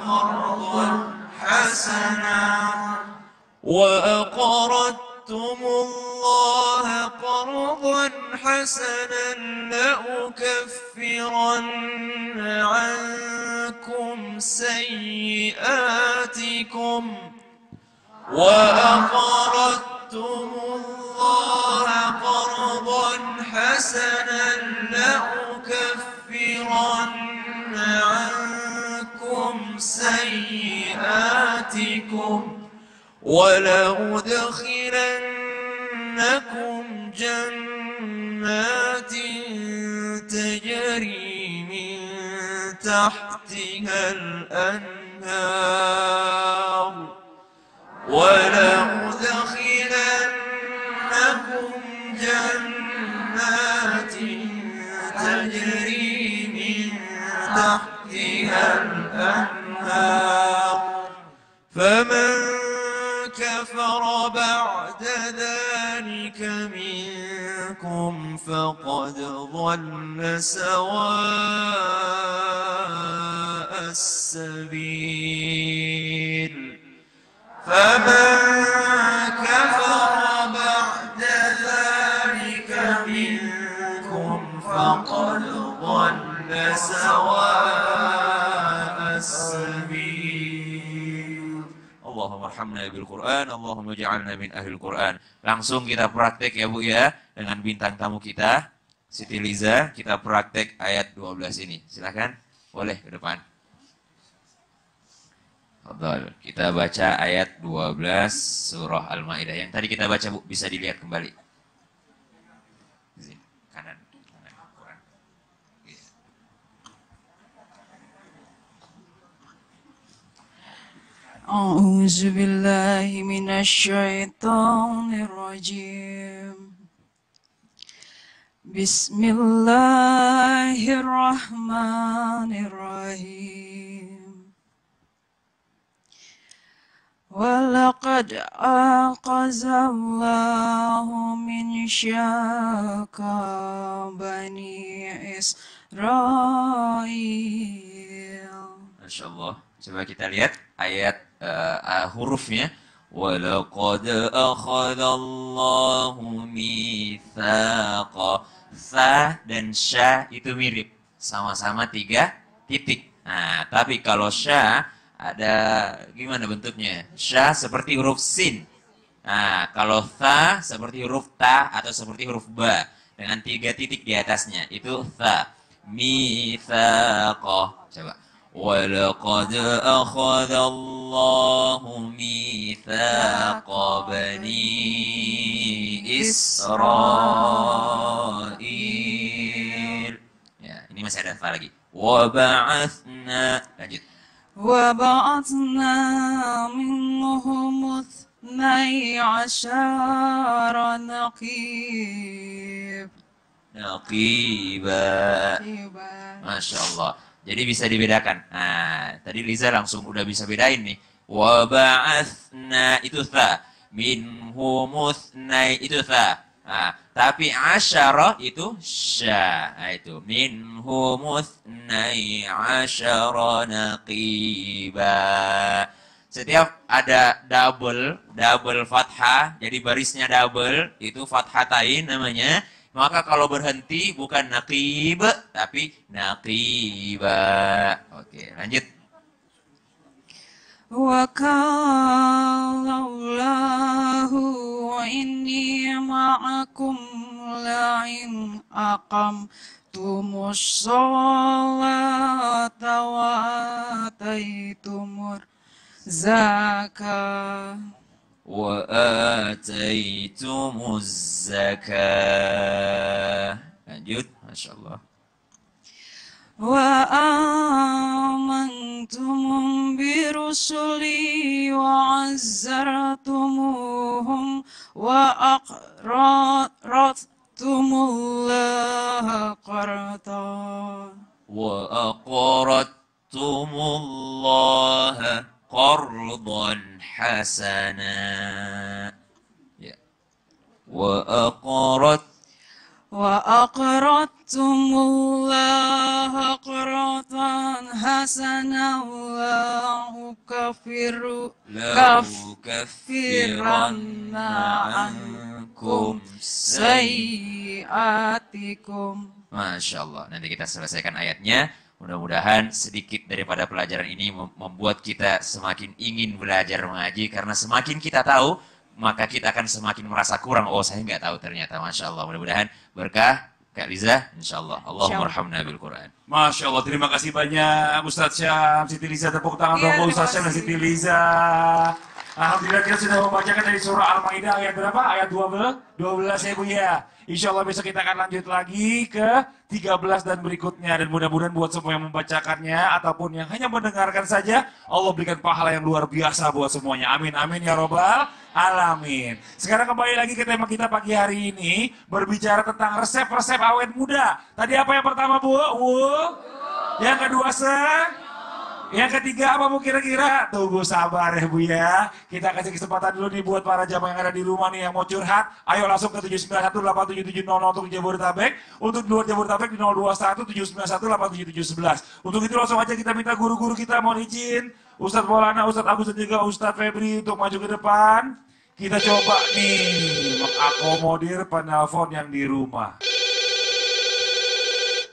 قرضا حسنا وأقرضتم الله حسنا لأكفرن عنكم سيئاتكم وأقرضتم الله قرضا حسنا لأكفرن عنكم سيئاتكم ولأدخلنكم جنات تجري من تحتها الأنهار. ولأدخلنكم جنات تجري من تحتها الأنهار. فمن كفر بعد ذلك منكم فقد ضل سواء السبيل. فمن كفر بعد ذلك منكم فقد ضل سواء warhamna bil Quran, Allahumma ja'alna min ahli Quran. Langsung kita praktek ya Bu ya dengan bintang tamu kita Siti Liza, kita praktek ayat 12 ini. Silakan. boleh ke depan. Betul. Kita baca ayat 12 surah Al-Maidah yang tadi kita baca Bu, bisa dilihat kembali. أعوذ بالله من الشيطان الرجيم بسم الله الرحمن الرحيم ولقد أخذ الله من شاك بني إسرائيل Masya Allah. Coba kita lihat ayat eh, ah, hurufnya. وَلَقَدْ أَخَذَ اللَّهُ مِيثَاقَ Sa dan sya itu mirip. Sama-sama tiga titik. Nah, tapi kalau sya ada gimana bentuknya? Sya seperti huruf sin. Nah, kalau tha seperti huruf ta atau seperti huruf ba dengan tiga titik di atasnya itu tha. Mithaqah. Coba. ولقد أخذ الله ميثاق بني إسرائيل. يعني مسألة فارقي وبعثنا أجد وبعثنا منهم اثني عشر نقيب. نقيبا. ما شاء الله. Jadi bisa dibedakan. Nah, tadi Liza langsung udah bisa bedain nih. Wa itu tha. Minhum uthnai itu tha. Nah, tapi asyara itu sya. Nah, itu minhum uthnai asyara naqiba. Setiap ada double, double fathah, jadi barisnya double, itu fathatain namanya. Maka kalau berhenti bukan naqib, tapi naqiba. Oke, lanjut. Wa kalaulahu wa inni ma'akum la'in aqam tumus sholata wa ataitumur zakah. وآتيتم الزكاة. Lanjut. Masya Allah. وآمنتم برسلي وعزرتموهم وأقرضتم الله قرضا. وأقرضتم الله قرضا حسنا Ya. وأقرضتم وأقرضتم الله قرضا حسنا وأكفر لأكفرن عنكم سيئاتكم Masya Allah. Nanti kita selesaikan ayatnya. Mudah-mudahan sedikit daripada pelajaran ini mem- membuat kita semakin ingin belajar mengaji. Karena semakin kita tahu, maka kita akan semakin merasa kurang. Oh, saya nggak tahu ternyata. Masya Allah. Mudah-mudahan berkah. Kak Liza, insya Allah. Allahumma arhamna bil Quran. Masya Allah, terima kasih banyak Ustadz Syam, Siti Liza, tepuk tangan Iya, dong Ustadz Syam dan. Siti Liza. Alhamdulillah kita sudah membacakan dari surah Al-Maidah ayat berapa? Ayat 12, 12 ya Bu ya. Insya Allah besok kita akan lanjut lagi ke 13 dan berikutnya. Dan mudah-mudahan buat semua yang membacakannya ataupun yang hanya mendengarkan saja, Allah berikan pahala yang luar biasa buat semuanya. Amin, amin ya robbal alamin. Sekarang kembali lagi ke tema kita pagi hari ini, berbicara tentang resep-resep awet muda. Tadi apa yang pertama Bu? Bu? Yang kedua se? Yang ketiga apa Bu kira-kira? Tunggu sabar ya Bu ya. Kita kasih kesempatan dulu nih buat para jamaah yang ada di rumah nih yang mau curhat. Ayo langsung ke 791-87700 untuk Jabodetabek. Untuk luar Jabodetabek di 021-791-87711. Untuk itu langsung aja kita minta guru-guru kita mohon izin. Ustadz Maulana, Ustadz Agus dan juga Ustadz Febri untuk maju ke depan. Kita coba nih mengakomodir penelpon yang di rumah.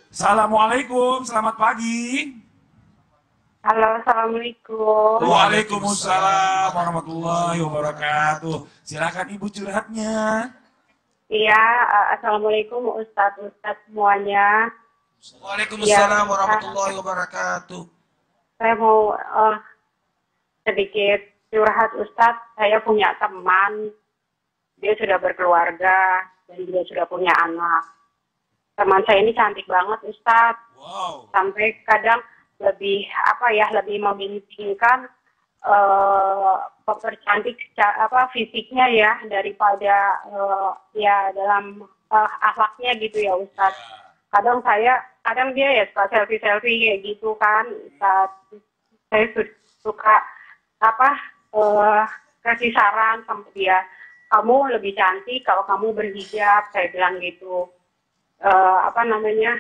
Assalamualaikum, selamat pagi. Halo, assalamualaikum. Waalaikumsalam warahmatullahi wabarakatuh. Silakan Ibu curhatnya. Iya, eh, assalamualaikum Ustadz Ustadz semuanya. Waalaikumsalam Ya. warahmatullahi wabarakatuh. Saya mau eh, sedikit curhat Ustadz. Saya punya teman, dia sudah berkeluarga dan dia sudah punya anak. Teman saya ini cantik banget Ustadz. Wow. sampai kadang lebih apa ya lebih mementingkan eh mempercantik secara apa fisiknya ya daripada eh, ya dalam eh, akhlaknya gitu ya Ustadz. Kadang saya kadang dia ya suka selfie selfie kayak gitu kan Ustadz. Saya su- suka apa eh kasih saran sama dia kamu lebih cantik kalau kamu berhijab saya bilang gitu Eh, apa namanya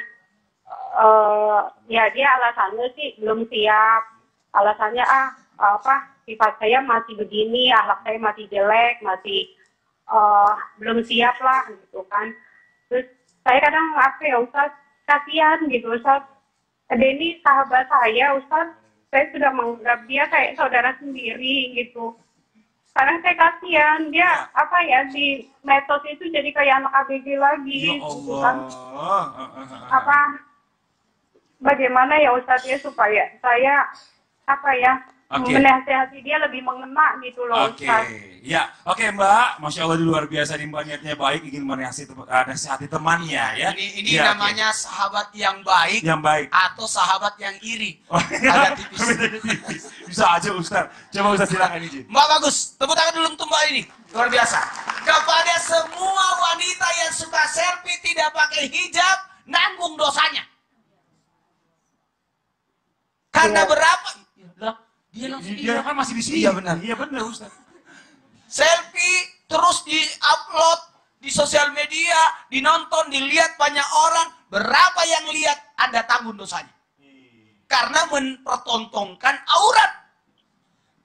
eh ya dia alasannya sih belum siap. Alasannya ah apa sifat saya masih begini akhlak saya masih jelek masih eh belum siap lah gitu kan. Terus saya kadang apa ya Ustaz kasihan gitu Ustaz. Denny sahabat saya Ustaz saya sudah menganggap dia kayak saudara sendiri gitu. Kadang saya kasihan dia apa ya di medsos itu jadi kayak anak ABG lagi Ya gitu kan. Allah. apa bagaimana ya Ustadz ya supaya saya apa ya Oke. menasehati dia lebih mengena gitu loh Oke, Ustaz. ya, oke Mbak, masya Allah ini luar biasa nih Mbak niatnya baik ingin menasihati, uh, temannya ya. Ini ini Ya, namanya sahabat yang baik yang baik. atau sahabat yang iri. Oh, tipis. beda tipis. Bisa aja Ustaz. Coba Ustaz silakan izin. Mbak bagus, tepuk tangan dulu untuk Mbak ini. Luar biasa. Kepada semua wanita yang suka selfie tidak pakai hijab, nanggung dosanya. Karena Iya. berapa? Lah, dia langsung Dia iya. kan masih di sini. Iya, benar. Iya benar Ustaz. Selfie terus di-upload di sosial media, dinonton, dilihat banyak orang. Berapa yang lihat Anda tanggung dosanya? Karena mempertontonkan aurat.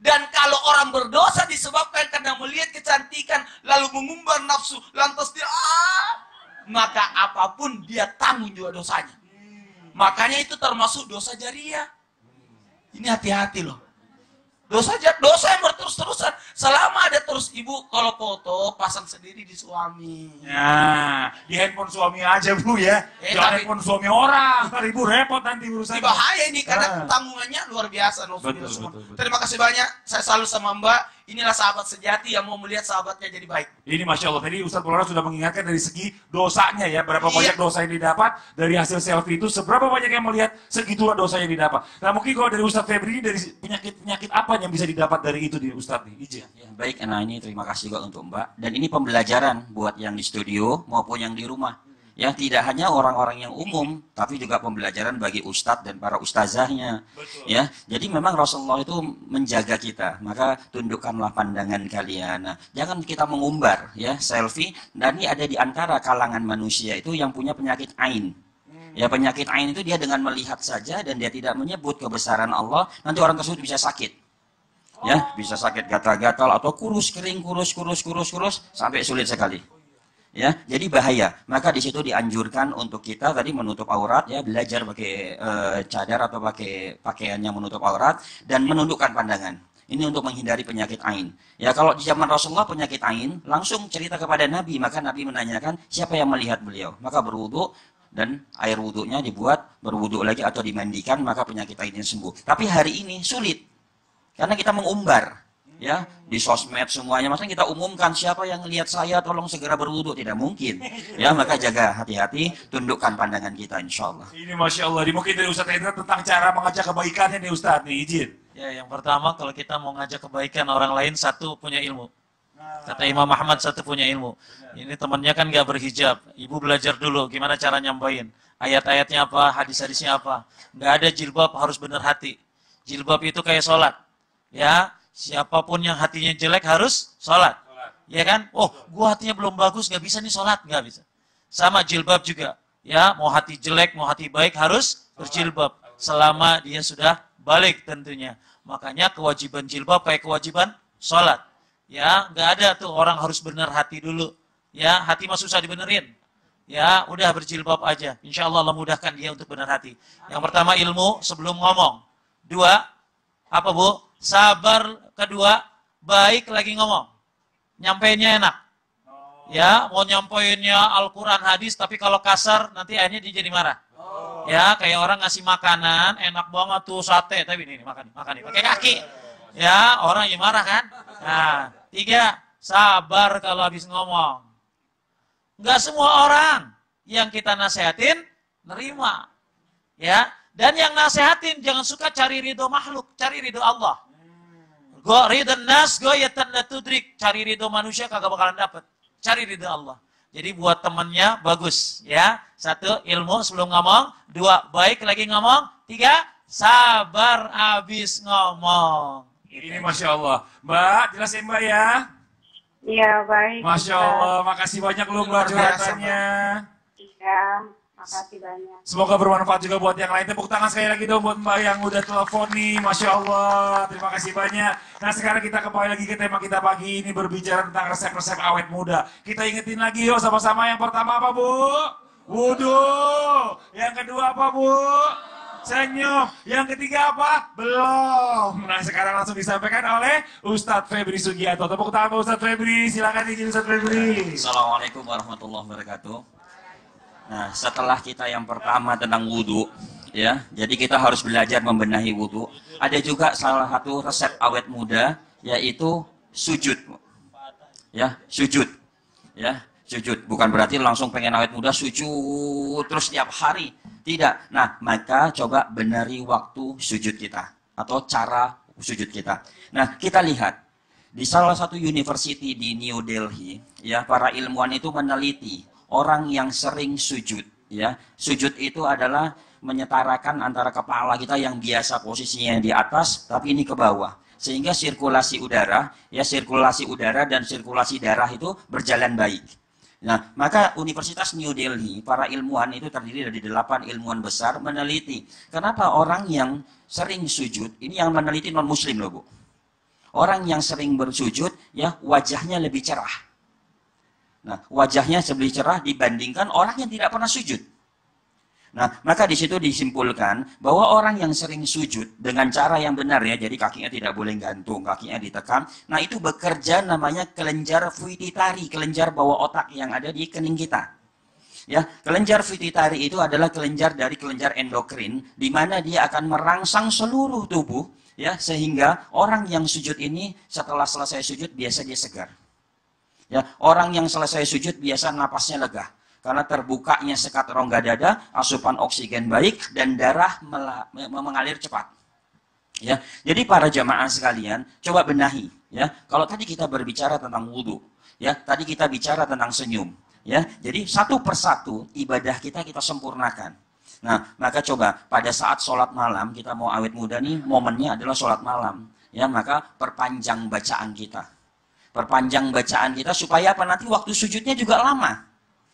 Dan kalau orang berdosa disebabkan karena melihat kecantikan, lalu mengumbar nafsu, lantas dia, ah, maka apa pun dia tanggung juga dosanya. Makanya itu termasuk dosa jariah. Ini hati-hati loh. Dosa ja- dosa yang berterus-terusan. Selama ada terus ibu kalau foto pasang sendiri di suami. Nah, di handphone suami aja Bu ya. Eh, Jangan tapi- handphone suami orang. Ntar Ibu repot nanti urusannya. Ini bahaya ini Ah. karena tanggungannya luar biasa. Betul, semua. betul, betul. Terima kasih banyak. Saya selalu sama Mbak. Inilah sahabat sejati yang mau melihat sahabatnya jadi baik. Ini Masya Allah, tadi Ustadz Polora sudah mengingatkan dari segi dosanya ya, berapa Iya. banyak dosa yang didapat dari hasil selfie itu, seberapa banyak yang melihat, segitulah dosa yang didapat. Nah mungkin kalau dari Ustadz Febri ini dari penyakit-penyakit apa yang bisa didapat dari itu di Ustadz nih, izin. Ya, baik, nah ini terima kasih juga untuk Mbak. Dan ini pembelajaran buat yang di studio maupun yang di rumah. Ya, tidak hanya orang-orang yang umum, tapi juga pembelajaran bagi ustadz dan para ustazahnya. Ya, jadi memang Rasulullah itu menjaga kita. Maka tundukkanlah pandangan kalian. Nah, jangan kita mengumbar ya selfie. Dan ini ada di antara kalangan manusia itu yang punya penyakit ain. Ya penyakit ain itu dia dengan melihat saja dan dia tidak menyebut kebesaran Allah, nanti orang tersebut bisa sakit ya bisa sakit gatal-gatal atau kurus kering kurus kurus kurus kurus sampai sulit sekali ya jadi bahaya. Maka di situ dianjurkan untuk kita tadi menutup aurat ya belajar pakai eh, cadar atau pakai pakaian yang menutup aurat dan menundukkan pandangan. Ini untuk menghindari penyakit ain. Ya kalau di zaman Rasulullah penyakit ain langsung cerita kepada Nabi. Maka Nabi menanyakan siapa yang melihat beliau? Maka berwudu dan air wudhunya dibuat berwudhu lagi atau dimandikan maka penyakit ainnya sembuh. Tapi hari ini sulit karena kita mengumbar ya di sosmed semuanya maksudnya kita umumkan siapa yang lihat saya tolong segera berwudhu tidak mungkin ya maka jaga hati-hati tundukkan pandangan kita insya Allah Ini Masya Allah, ini mungkin dari Ustadz Hendra tentang cara mengajak kebaikannya nih Ustadz nih, izin. Ya, yang pertama kalau kita mau ngajak kebaikan orang lain satu punya ilmu. Kata Imam Ahmad satu punya ilmu. Ini temannya kan nggak berhijab. Ibu belajar dulu gimana cara nyampein. Ayat-ayatnya apa, hadis-hadisnya apa. Nggak ada jilbab harus benar hati. Jilbab itu kayak sholat. Ya, siapa pun yang hatinya jelek harus sholat. Ya kan? Oh, gua hatinya belum bagus, nggak bisa nih sholat, nggak bisa. Sama jilbab juga. Ya, mau hati jelek, mau hati baik harus berjilbab. Selama dia sudah balik tentunya. Makanya kewajiban jilbab kayak kewajiban sholat. Ya, nggak ada tuh orang harus benar hati dulu. Ya, hati mah susah dibenerin. Ya, udah berjilbab aja. Insya Allah Allah mudahkan dia untuk benar hati. Yang pertama ilmu sebelum ngomong. Dua, apa bu? Sabar. Kedua, baik lagi ngomong. Nyampeinnya enak. Ya, mau nyampeinnya Al-Quran hadis, tapi kalau kasar nanti akhirnya dia jadi marah. Ya, kayak orang ngasih makanan, enak banget tuh sate, tapi ini, ini makan, makan nih, pakai kaki. Ya, orang yang marah kan. Nah, tiga, sabar kalau habis ngomong. Nggak semua orang yang kita nasehatin nerima. Ya, dan yang nasehatin jangan suka cari ridho makhluk, cari ridho Allah. Go ridho nas, go ya tanda tudrik. Cari ridho manusia kagak bakalan dapet. Cari ridho Allah. Jadi buat temennya bagus ya. Satu ilmu sebelum ngomong, dua baik lagi ngomong, tiga sabar habis ngomong. Ini Masya Allah. Mbak, jelas ya Mbak ya? Iya, baik. Masya. Allah, makasih banyak lu biasa, curhatannya. Iya, makasih banyak. Semoga bermanfaat juga buat yang lain. Tepuk tangan sekali lagi dong buat Mbak yang udah telepon nih. Masya Allah. Terima kasih banyak. Nah sekarang kita kembali lagi ke tema kita pagi ini berbicara tentang resep-resep awet muda. Kita ingetin lagi yuk sama-sama. Yang pertama apa Bu? Wudhu. Yang kedua apa Bu? Senyum. Yang ketiga apa? Belum. Nah sekarang langsung disampaikan oleh Ustadz Febri Sugianto. Tepuk tangan buat Ustadz Febri. Silakan izin Ustadz Febri. Assalamualaikum warahmatullahi wabarakatuh Nah setelah kita yang pertama tentang wudhu ya. Jadi kita harus belajar membenahi wudhu. Ada juga salah satu resep awet muda yaitu sujud. Ya, sujud. Ya, sujud. Bukan berarti langsung pengen awet muda sujud terus tiap hari. Tidak. Nah, maka coba benari waktu sujud kita atau cara sujud kita. Nah, kita lihat di salah satu university di New Delhi, ya para ilmuwan itu meneliti orang yang sering sujud, ya. Sujud itu adalah menyetarakan antara kepala kita yang biasa posisinya di atas, tapi ini ke bawah. Sehingga sirkulasi udara, ya sirkulasi udara dan sirkulasi darah itu berjalan baik. Nah, maka Universitas New Delhi, para ilmuwan itu terdiri dari delapan ilmuwan besar meneliti. Kenapa orang yang sering sujud, ini yang meneliti non-muslim loh Bu. Orang yang sering bersujud, ya wajahnya lebih cerah. Nah, wajahnya lebih cerah dibandingkan orang yang tidak pernah sujud. Nah, maka di situ disimpulkan bahwa orang yang sering sujud dengan cara yang benar ya, jadi kakinya tidak boleh gantung, kakinya ditekan. Nah, itu bekerja namanya kelenjar pituitari, kelenjar bawah otak yang ada di kening kita. Ya, kelenjar pituitari itu adalah kelenjar dari kelenjar endokrin di mana dia akan merangsang seluruh tubuh ya sehingga orang yang sujud ini setelah selesai sujud biasa dia segar. Ya, orang yang selesai sujud biasa napasnya lega karena terbukanya sekat rongga dada, asupan oksigen baik dan darah mengalir cepat. Ya, jadi para jamaah sekalian, coba benahi. Ya, kalau tadi kita berbicara tentang wudhu, ya, tadi kita bicara tentang senyum. Ya, jadi satu persatu ibadah kita kita sempurnakan. Nah, maka coba pada saat sholat malam kita mau awet muda nih, momennya adalah sholat malam. Ya, maka perpanjang bacaan kita. Perpanjang bacaan kita supaya apa nanti waktu sujudnya juga lama.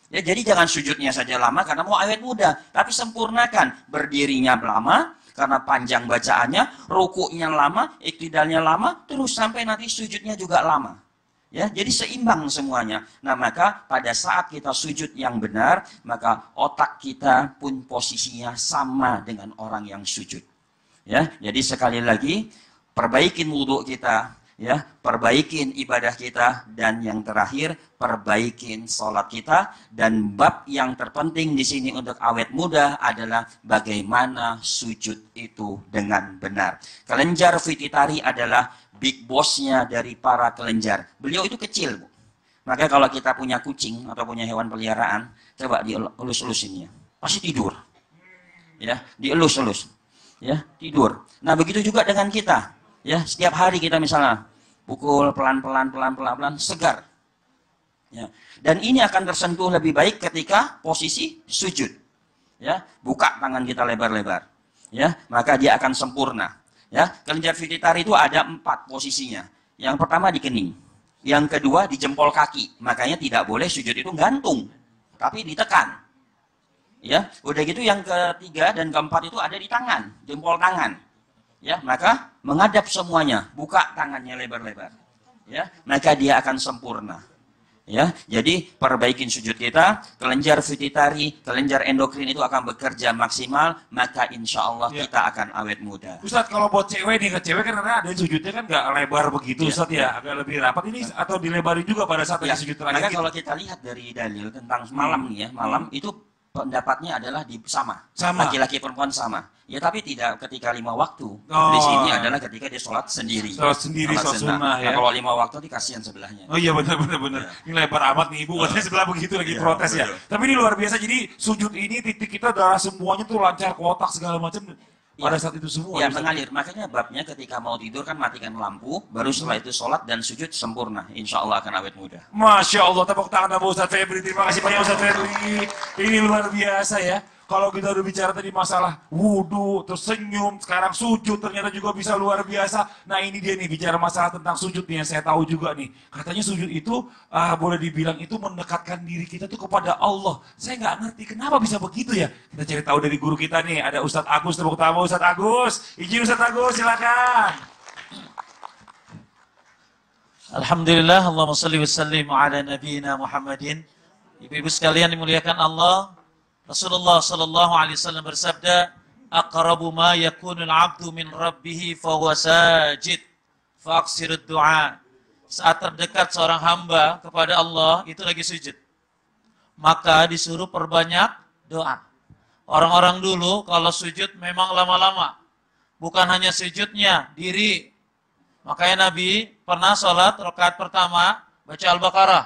Ya, jadi jangan sujudnya saja lama karena mau awet muda, tapi sempurnakan berdirinya lama karena panjang bacaannya, rukuknya lama, iktidalnya lama, terus sampai nanti sujudnya juga lama. Ya, jadi seimbang semuanya. Nah, maka pada saat kita sujud yang benar, maka otak kita pun posisinya sama dengan orang yang sujud. Ya, jadi sekali lagi perbaikin wudhu kita, ya, perbaikin ibadah kita dan yang terakhir perbaikin sholat kita dan bab yang terpenting di sini untuk awet muda adalah bagaimana sujud itu dengan benar. Kelenjar fititari adalah big bossnya dari para kelenjar. Beliau itu kecil, Bu. Maka kalau kita punya kucing atau punya hewan peliharaan, coba dielus-elusin ya. Pasti tidur. Ya, dielus-elus. Ya, tidur. Nah, begitu juga dengan kita. Ya, setiap hari kita misalnya pukul pelan-pelan pelan-pelan pelan segar. Ya. Dan ini akan tersentuh lebih baik ketika posisi sujud. Ya, buka tangan kita lebar-lebar. Ya, maka dia akan sempurna. Ya, kelenjar pituitari itu ada empat posisinya. Yang pertama di kening, yang kedua di jempol kaki. Makanya tidak boleh sujud itu gantung, tapi ditekan. Ya, udah gitu yang ketiga dan keempat itu ada di tangan, jempol tangan. Ya, maka menghadap semuanya, buka tangannya lebar-lebar. Ya, maka dia akan sempurna. Ya, jadi perbaikin sujud kita, kelenjar pituitari, kelenjar endokrin itu akan bekerja maksimal, maka insya Allah Ya. kita akan awet muda. Ustaz kalau buat cewek nih, ke cewek kan karena ada sujudnya kan nggak lebar begitu Iya, Ustaz ya, agak lebih rapat ini atau dilebarin juga pada saat Ya, sujud terakhir. maka kalau kita lihat dari dalil tentang malam nih ya, malam itu pendapatnya adalah di sama. Sama. Laki-laki perempuan sama. Ya tapi tidak ketika lima waktu. Oh. Di sini adalah ketika dia sholat sendiri. Sholat sendiri, sholat sunnah, ya. Nah, kalau lima waktu itu kasihan sebelahnya. Oh iya benar benar benar. Ini lebar amat nih ibu, katanya sebelah begitu lagi Iya, protes ya. betul. Tapi ini luar biasa. Jadi sujud ini titik kita darah semuanya tuh lancar kotak segala macam pada Iya. saat itu semua. Ya mengalir. Makanya babnya ketika mau tidur kan matikan lampu, baru setelah itu sholat dan sujud sempurna. Insya Allah akan awet muda. Masya Allah, tepuk tangan sama Ustaz Febri. Terima kasih banyak Ustaz Febri. Ini luar biasa ya. Kalau kita udah bicara tadi masalah wudhu, terus senyum, sekarang sujud ternyata juga bisa luar biasa. Nah ini dia nih bicara masalah tentang sujud nih yang saya tahu juga nih. Katanya sujud itu ah, boleh dibilang itu mendekatkan diri kita tuh kepada Allah. Saya nggak ngerti kenapa bisa begitu ya. Kita cari tahu dari guru kita nih. Ada Ustadz Agus, tepuk tangan Ustadz Agus. Izin Ustadz Agus, silakan. Alhamdulillah, Allahumma salli wa sallim ala nabiyina Muhammadin. Ibu-ibu sekalian dimuliakan Allah, Rasulullah sallallahu alaihi wasallam bersabda, "Aqrabu ma yakunu al-'abdu min rabbih fa huwa sajid, fa aksirud du'a." Saat terdekat seorang hamba kepada Allah, itu lagi sujud. Maka disuruh perbanyak doa. Orang-orang dulu kalau sujud memang lama-lama. Bukan hanya sujudnya, diri. Makanya Nabi pernah sholat rakaat pertama baca Al-Baqarah.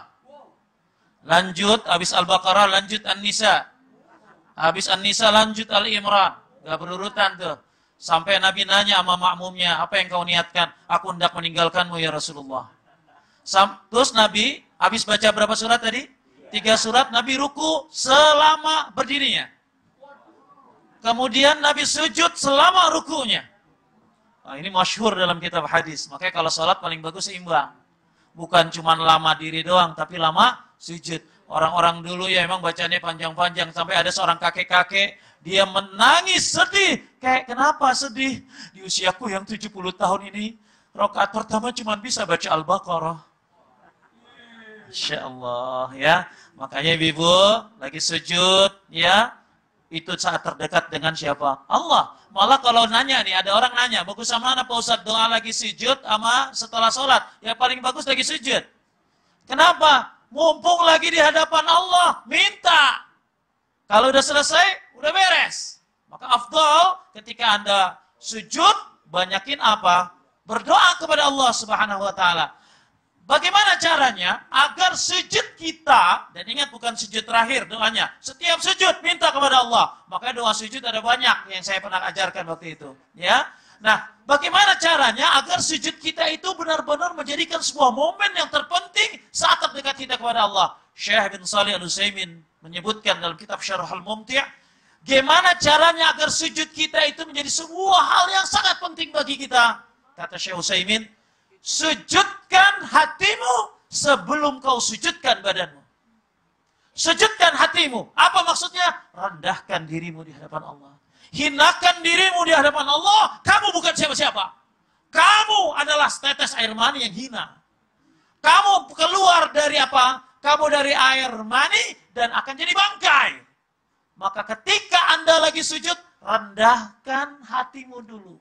Lanjut, habis Al-Baqarah lanjut An-Nisa. Habis An-Nisa lanjut Al-Imran. Gak berurutan tuh. Sampai Nabi nanya sama makmumnya, apa yang kau niatkan? Aku hendak meninggalkanmu ya Rasulullah. Sam- Terus Nabi habis baca berapa surat tadi? Tiga surat, Nabi ruku selama berdirinya. Kemudian Nabi sujud selama rukunya. Nah, ini masyhur dalam kitab hadis. Makanya kalau sholat paling bagus seimbang. Bukan cuma lama diri doang, tapi lama sujud. Orang-orang dulu ya emang bacanya panjang-panjang. Sampai ada seorang kakek-kakek, dia menangis sedih. Kayak kenapa sedih? Di usiaku yang 70 tahun ini, rokaat pertama cuma bisa baca Al-Baqarah. Insya Allah ya. Makanya ibu lagi sujud ya. Itu saat terdekat dengan siapa? Allah. Malah kalau nanya nih, ada orang nanya, bagus sama mana Pak Ustadz doa lagi sujud sama setelah sholat? Ya paling bagus lagi sujud. Kenapa? Mumpung lagi di hadapan Allah, minta. Kalau udah selesai, udah beres. Maka afdol ketika Anda sujud, banyakin apa? Berdoa kepada Allah Subhanahu wa taala. Bagaimana caranya agar sujud kita, dan ingat bukan sujud terakhir doanya, setiap sujud minta kepada Allah. Makanya doa sujud ada banyak yang saya pernah ajarkan waktu itu. Ya, Nah, bagaimana caranya agar sujud kita itu benar-benar menjadikan sebuah momen yang terpenting saat terdekat kita kepada Allah. Syekh bin Salih Al-Utsaimin menyebutkan dalam kitab Syarah Al-Mumti' Gimana caranya agar sujud kita itu menjadi sebuah hal yang sangat penting bagi kita? Kata Syekh Utsaimin, sujudkan hatimu sebelum kau sujudkan badanmu. Sujudkan hatimu. Apa maksudnya? Rendahkan dirimu di hadapan Allah. Hinakan dirimu di hadapan Allah. Kamu bukan siapa-siapa. Kamu adalah setetes air mani yang hina. Kamu keluar dari apa? Kamu dari air mani dan akan jadi bangkai. Maka ketika Anda lagi sujud, rendahkan hatimu dulu.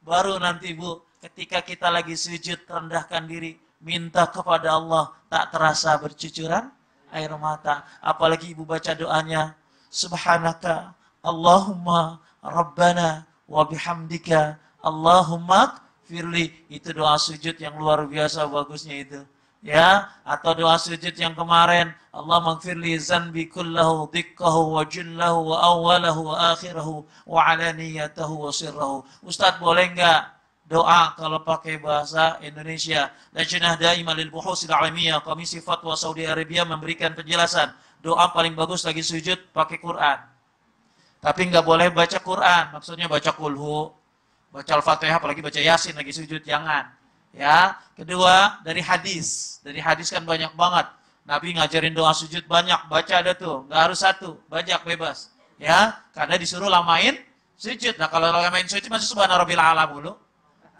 Baru nanti Bu, ketika kita lagi sujud, rendahkan diri. Minta kepada Allah, tak terasa bercucuran air mata. Apalagi Ibu baca doanya, Subhanaka Allahumma Rabbana wa bihamdika Allahumma firli. Itu doa sujud yang luar biasa bagusnya itu. Ya, atau doa sujud yang kemarin, Allah maghfirli zanbi kullahu dikkahu wa jullahu wa awwalahu wa akhirahu wa alaniyatahu wa sirrahu. Ustadz boleh enggak doa kalau pakai bahasa Indonesia? Lajnah Daimah lil Buhusil Alamiyah, Komisi Fatwa Saudi Arabia memberikan penjelasan. Doa paling bagus lagi sujud pakai Quran. Tapi nggak boleh baca Quran, maksudnya baca kulhu, baca Al-Fatihah, apalagi baca Yasin lagi sujud, jangan. Ya, kedua dari hadis, dari hadis kan banyak banget. Nabi ngajarin doa sujud banyak, baca ada tuh, nggak harus satu, banyak bebas. Ya, karena disuruh lamain sujud. Nah kalau lamain sujud masih subhana rabbil ala dulu.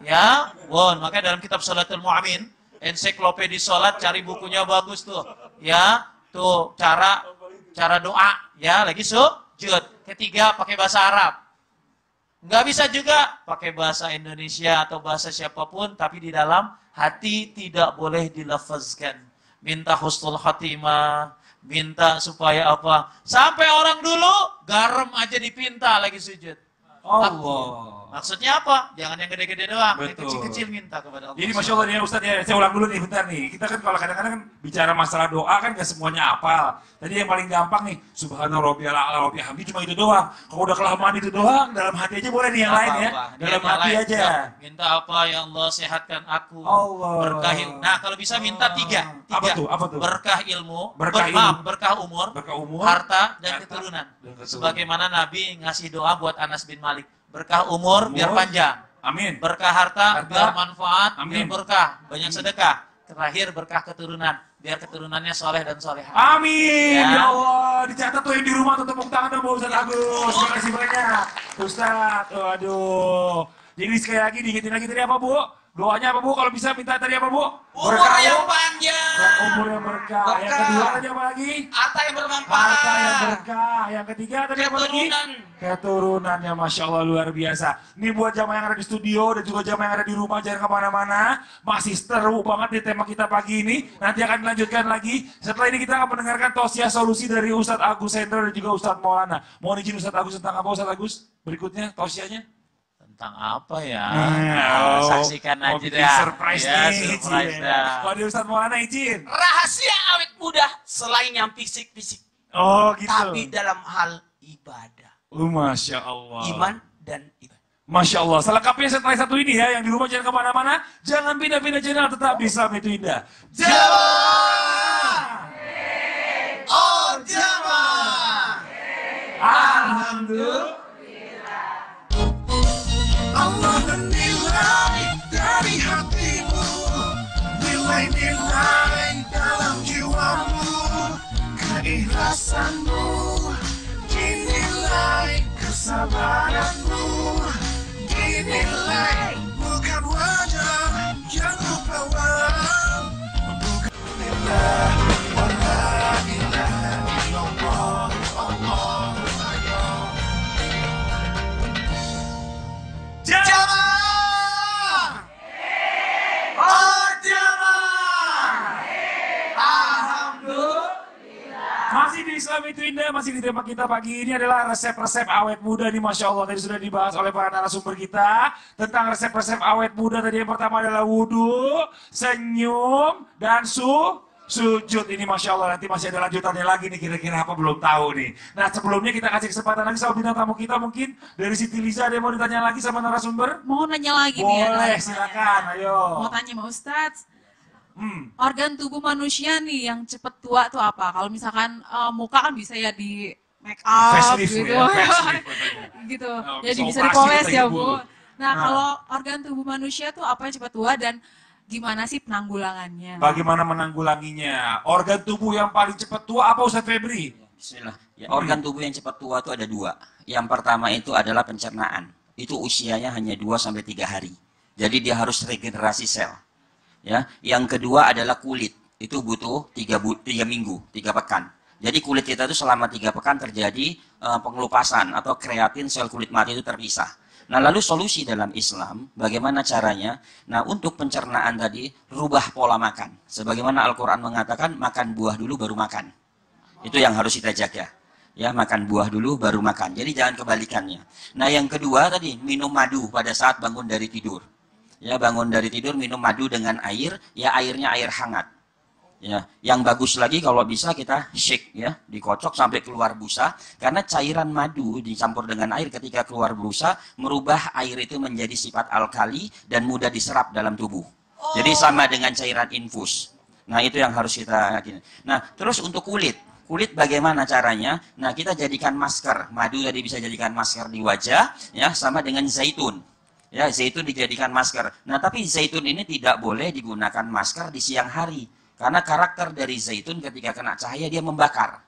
Ya, bon, makanya dalam kitab Salatul Mu'min, ensiklopedi salat cari bukunya bagus tuh. Ya, tuh cara cara doa, ya lagi sujud. Ketiga pakai bahasa Arab. Nggak bisa juga pakai bahasa Indonesia atau bahasa siapa pun, tapi di dalam hati tidak boleh dilafazkan. Minta husnul khatimah, minta supaya apa. Sampai orang dulu garam aja dipinta lagi sujud. Allah. Maksudnya apa? Jangan yang gede-gede doang, yang Betul. kecil-kecil minta kepada Allah. Jadi Masya Allah nih Ustadz ya, saya ulang dulu nih bentar nih. Kita kan kalau kadang-kadang kan bicara masalah doa kan gak semuanya apal. Tadi yang paling gampang nih, Subhana rabbiyal a'la wa bihamdi cuma itu doang. Kalau udah kelamaan itu doang, dalam hati aja boleh nih yang lain ya. Dalam Yang hati lain, aja. ya. Minta apa ya Allah sehatkan aku. Allah. Berkahi. Nah kalau bisa minta tiga. tiga. Apa tuh? Apa tuh? Berkah ilmu. Berkah ber- maaf, ilmu. berkah umur. Berkah umur, Harta dan harta, keturunan. dan keturunan. Sebagaimana Nabi ngasih doa buat Anas bin Malik. Berkah umur, biar Umur. panjang. Amin. Berkah harta, Harta. biar manfaat, Amin. biar berkah. Banyak sedekah. Terakhir berkah keturunan. Biar keturunannya soleh dan soleha. Amin. Ya. Ya. Allah. Dicatat tuh yang di rumah tuh tepuk tangan dong buat Ustadz Agus. Terima kasih banyak. Ustadz. Waduh. Jadi sekali lagi diingetin lagi tadi apa Bu? Doanya apa Bu? Kalau bisa minta tadi apa Bu? Umur Berkah, yang panjang. Umur yang berkah. Yang Berkah. kedua tadi apa lagi? Harta yang Harta yang bermanfaat. berkah. Yang ketiga tadi apa lagi? Keturunan. Keturunannya Masya Allah luar biasa. Ini buat jamaah yang ada di studio dan juga jamaah yang ada di rumah jangan ke mana-mana. Masih seru banget di tema kita pagi ini. Nanti akan dilanjutkan lagi. Setelah ini kita akan mendengarkan tausiah solusi dari Ustadz Agus Hendra dan juga Ustadz Maulana. Mohon izin Ustadz Agus tentang apa Ustadz Agus? Berikutnya tausiahnya. Tentang apa ya? Nah, oh, Saksikan aja dah. Surprise ya, nih. surprise izin. dah. Kalau di Ustadz Maulana izin. Rahasia awet muda selain yang fisik-fisik. Oh gitu. Tapi dalam hal ibadah. Oh, Masya Allah. Iman dan ibadah. Masya Allah. Selengkapnya setelah satu ini ya, yang di rumah jangan ke mana-mana, jangan pindah-pindah channel, tetap di Islam itu indah. Jamaah! Oh jamaah. Alhamdulillah. Nilai-nilai dalam jiwamu Keikhlasanmu. Dinilai kesabaranmu. Dinilai bukan wajah yang rupawan Bukan lillah itu indah, masih di tema kita pagi ini adalah resep-resep awet muda nih Masya Allah. Tadi sudah dibahas oleh para narasumber kita tentang resep-resep awet muda. Tadi yang pertama adalah wudhu, senyum, dan su sujud ini Masya Allah. Nanti masih ada lanjutannya lagi nih kira-kira apa belum tahu nih. Nah sebelumnya kita kasih kesempatan lagi sama bintang tamu kita mungkin dari Siti Liza ada yang mau ditanya lagi sama narasumber? Mohon nanya lagi nih ya. Boleh, silakan, ayo. Mau tanya sama Ustadz, Hmm. organ tubuh manusia nih yang cepet tua tuh apa? Kalau misalkan eh, muka kan bisa ya di make up Facelift, gitu. ya, facelift, gitu. Oh, Jadi bisa dipoles ya, Bu. Nah, Nah. kalau organ tubuh manusia tuh apa yang cepat tua dan gimana sih penanggulangannya? Bagaimana menanggulanginya? Organ tubuh yang paling cepat tua apa Ustadz Febri? Bismillah. Ya, organ tubuh yang cepat tua itu ada dua. Yang pertama itu adalah pencernaan. Itu usianya hanya 2 sampai 3 hari. Jadi dia harus regenerasi sel. Ya, yang kedua adalah kulit. Itu butuh 3 bu 3 minggu, 3 pekan. Jadi kulit kita itu selama 3 pekan terjadi eh, pengelupasan atau kreatin sel kulit mati itu terpisah. Nah, lalu solusi dalam Islam, bagaimana caranya? Nah, untuk pencernaan tadi, rubah pola makan. Sebagaimana Al-Quran mengatakan, makan buah dulu baru makan. Itu yang harus kita jaga. Ya, makan buah dulu baru makan. Jadi jangan kebalikannya. Nah, yang kedua tadi minum madu pada saat bangun dari tidur. Ya, bangun dari tidur minum madu dengan air, ya airnya air hangat. Ya, yang bagus lagi kalau bisa kita shake ya, dikocok sampai keluar busa karena cairan madu dicampur dengan air ketika keluar busa merubah air itu menjadi sifat alkali dan mudah diserap dalam tubuh. Jadi sama dengan cairan infus. Nah, itu yang harus kita yakin. Nah, terus untuk kulit. Kulit bagaimana caranya? Nah, kita jadikan masker. Madu tadi bisa jadikan masker di wajah ya, sama dengan zaitun. Ya, zaitun dijadikan masker. Nah, tapi zaitun ini tidak boleh digunakan masker di siang hari. Karena karakter dari zaitun ketika kena cahaya dia membakar.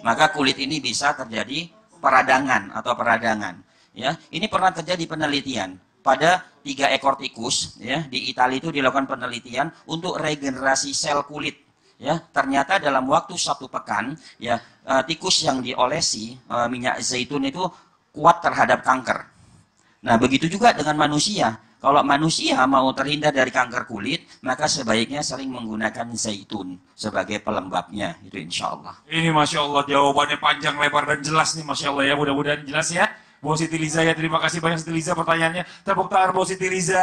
Maka kulit ini bisa terjadi peradangan atau peradangan. Ya, ini pernah terjadi penelitian pada tiga ekor tikus. Ya, di Italia itu dilakukan penelitian untuk regenerasi sel kulit. Ya, ternyata dalam waktu satu pekan, ya eh, tikus yang diolesi eh, minyak zaitun itu kuat terhadap kanker. Nah, begitu juga dengan manusia. Kalau manusia mau terhindar dari kanker kulit, maka sebaiknya sering menggunakan zaitun sebagai pelembabnya. Itu insya Allah. Ini Masya Allah jawabannya panjang, lebar, dan jelas nih Masya Allah ya. Mudah-mudahan jelas ya. Bu Siti Liza ya, terima kasih banyak Siti Liza pertanyaannya. Tepuk tangan Bu Siti Liza.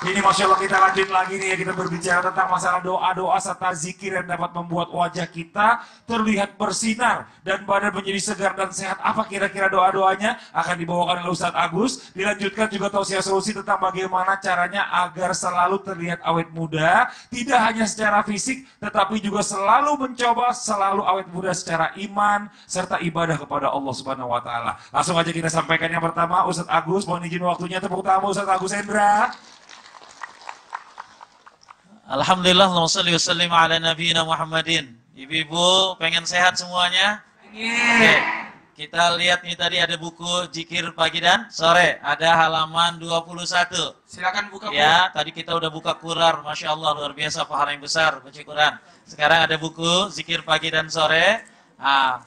Ini Masya Allah kita lanjut lagi nih ya, kita berbicara tentang masalah doa-doa serta zikir yang dapat membuat wajah kita terlihat bersinar dan badan menjadi segar dan sehat. Apa kira-kira doa-doanya akan dibawakan oleh Ustadz Agus. Dilanjutkan juga tausiah solusi tentang bagaimana caranya agar selalu terlihat awet muda. Tidak hanya secara fisik, tetapi juga selalu mencoba selalu awet muda secara iman serta ibadah kepada Allah Subhanahu wa taala. Langsung aja kita sampaikan yang pertama Ustadz Agus, mohon izin waktunya tepuk tangan Ustadz Agus Hendra. Alhamdulillah, salli wasallim ala nabiyina Muhammadin. Ibu-ibu pengen sehat semuanya? Oke. kita lihat nih tadi ada buku Jikir Pagi dan Sore. Ada halaman 21. Silakan buka Bu. Ya, tadi kita udah buka Quran. Masya Allah, luar biasa pahala yang besar baca Quran. Sekarang ada buku Zikir Pagi dan Sore. Ah,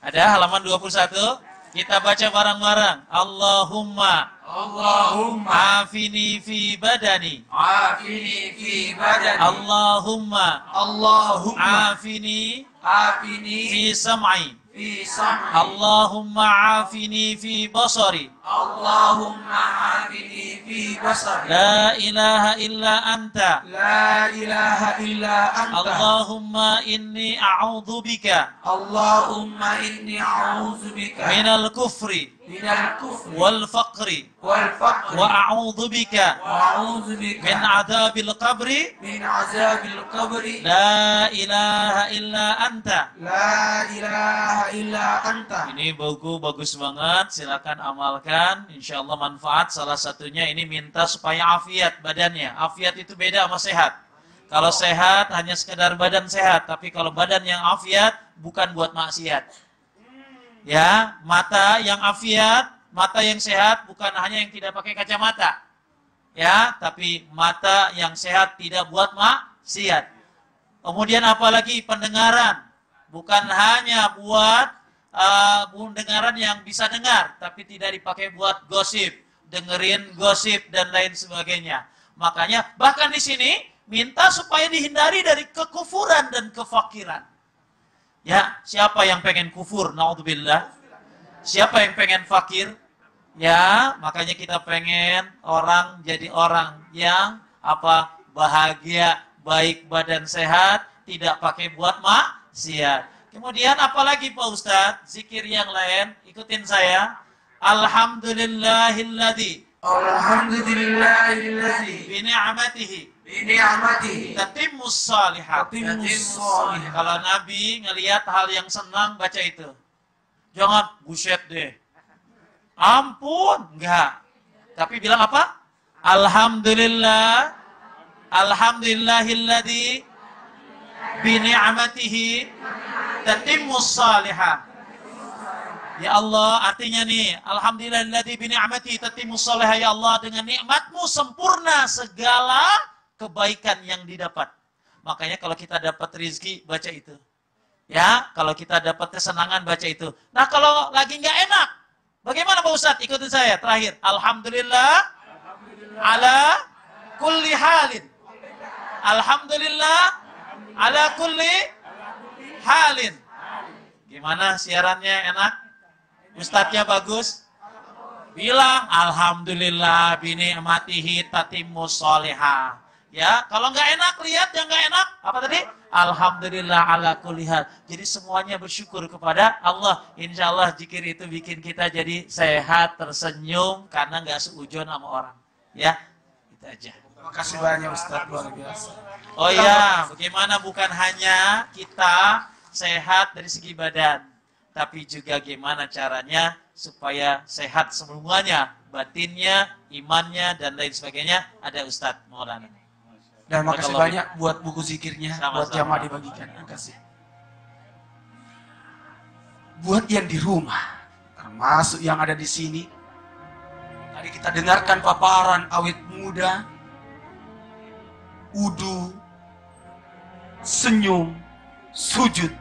ada halaman 21. Kita baca bareng-bareng. Allahumma Allahumma afini fi badani. afini fi badani. Allahumma Allahumma afini afini fi sam'i. fi sam'i. Allahumma afini fi basari. Allahumma afini fi basari. La ilaha illa anta. La ilaha illa anta. Allahumma inni a'udhu bika Allahumma inni a'udzu bika wal faqri wal faqri wa a'udhu bika wa a'udzu bika min adabil qabri min azabil qabri la ilaha illa anta. la ilaha illa anta. Ini buku bagus banget, silakan amalkan. Insya Allah manfaat. Salah satunya ini minta supaya afiat badannya. Afiat itu beda sama sehat. Kalau sehat hanya sekedar badan sehat, tapi kalau badan yang afiat bukan buat maksiat. Ya, mata yang afiat, mata yang sehat bukan hanya yang tidak pakai kacamata. Ya, tapi mata yang sehat tidak buat maksiat. Kemudian apalagi pendengaran, bukan hanya buat uh, pendengaran yang bisa dengar, tapi tidak dipakai buat gosip, dengerin gosip dan lain sebagainya. Makanya bahkan di sini minta supaya dihindari dari kekufuran dan kefakiran. Ya, siapa yang pengen kufur? Naudzubillah. Siapa yang pengen fakir? Ya, makanya kita pengen orang jadi orang yang apa? Bahagia, baik badan sehat, tidak pakai buat maksiat. Kemudian apalagi Pak Ustadz? Zikir yang lain, ikutin saya. Alhamdulillahilladzi Alhamdulillahilladzi bi ni'matihi bi ni'matihi tatimmus salihat. tatimmus shalihat. Kalau Nabi ngelihat hal yang senang baca itu. Jangan buset deh. Ampun, enggak. Tapi bilang apa? Alhamdulillah. Alhamdulillahilladzi bi ni'matihi tatimmus salihah. Ya Allah, artinya nih, alhamdulillahilladzi bi ni'matihi tatimmus salihah ya Allah dengan nikmatmu sempurna segala kebaikan yang didapat. Makanya kalau kita dapat rizki, baca itu. Ya, kalau kita dapat kesenangan, baca itu. Nah, kalau lagi nggak enak, bagaimana Pak Ustadz? Ikutin saya. Terakhir, Alhamdulillah, ala kulli halin. Alhamdulillah, ala kulli halin. Gimana siarannya enak? Ustadznya bagus? Bilang, Alhamdulillah, bini matihi tatimu solehah. Ya, kalau nggak enak lihat yang nggak enak apa tadi? Alhamdulillah ala kulihat. Jadi semuanya bersyukur kepada Allah. Insya Allah zikir itu bikin kita jadi sehat, tersenyum karena nggak seujon sama orang. Ya, itu aja. Terima kasih banyak Ustaz luar biasa. Oh iya, bagaimana bukan hanya kita sehat dari segi badan, tapi juga gimana caranya supaya sehat semuanya, batinnya, imannya, dan lain sebagainya. Ada Ustadz Maulana. Dan makasih Barakallahu banyak buat buku zikirnya, Sama-sama. buat jamaah dibagikan. Terima kasih. Buat yang di rumah, termasuk yang ada di sini, tadi kita dengarkan paparan awet muda, udu, senyum, sujud.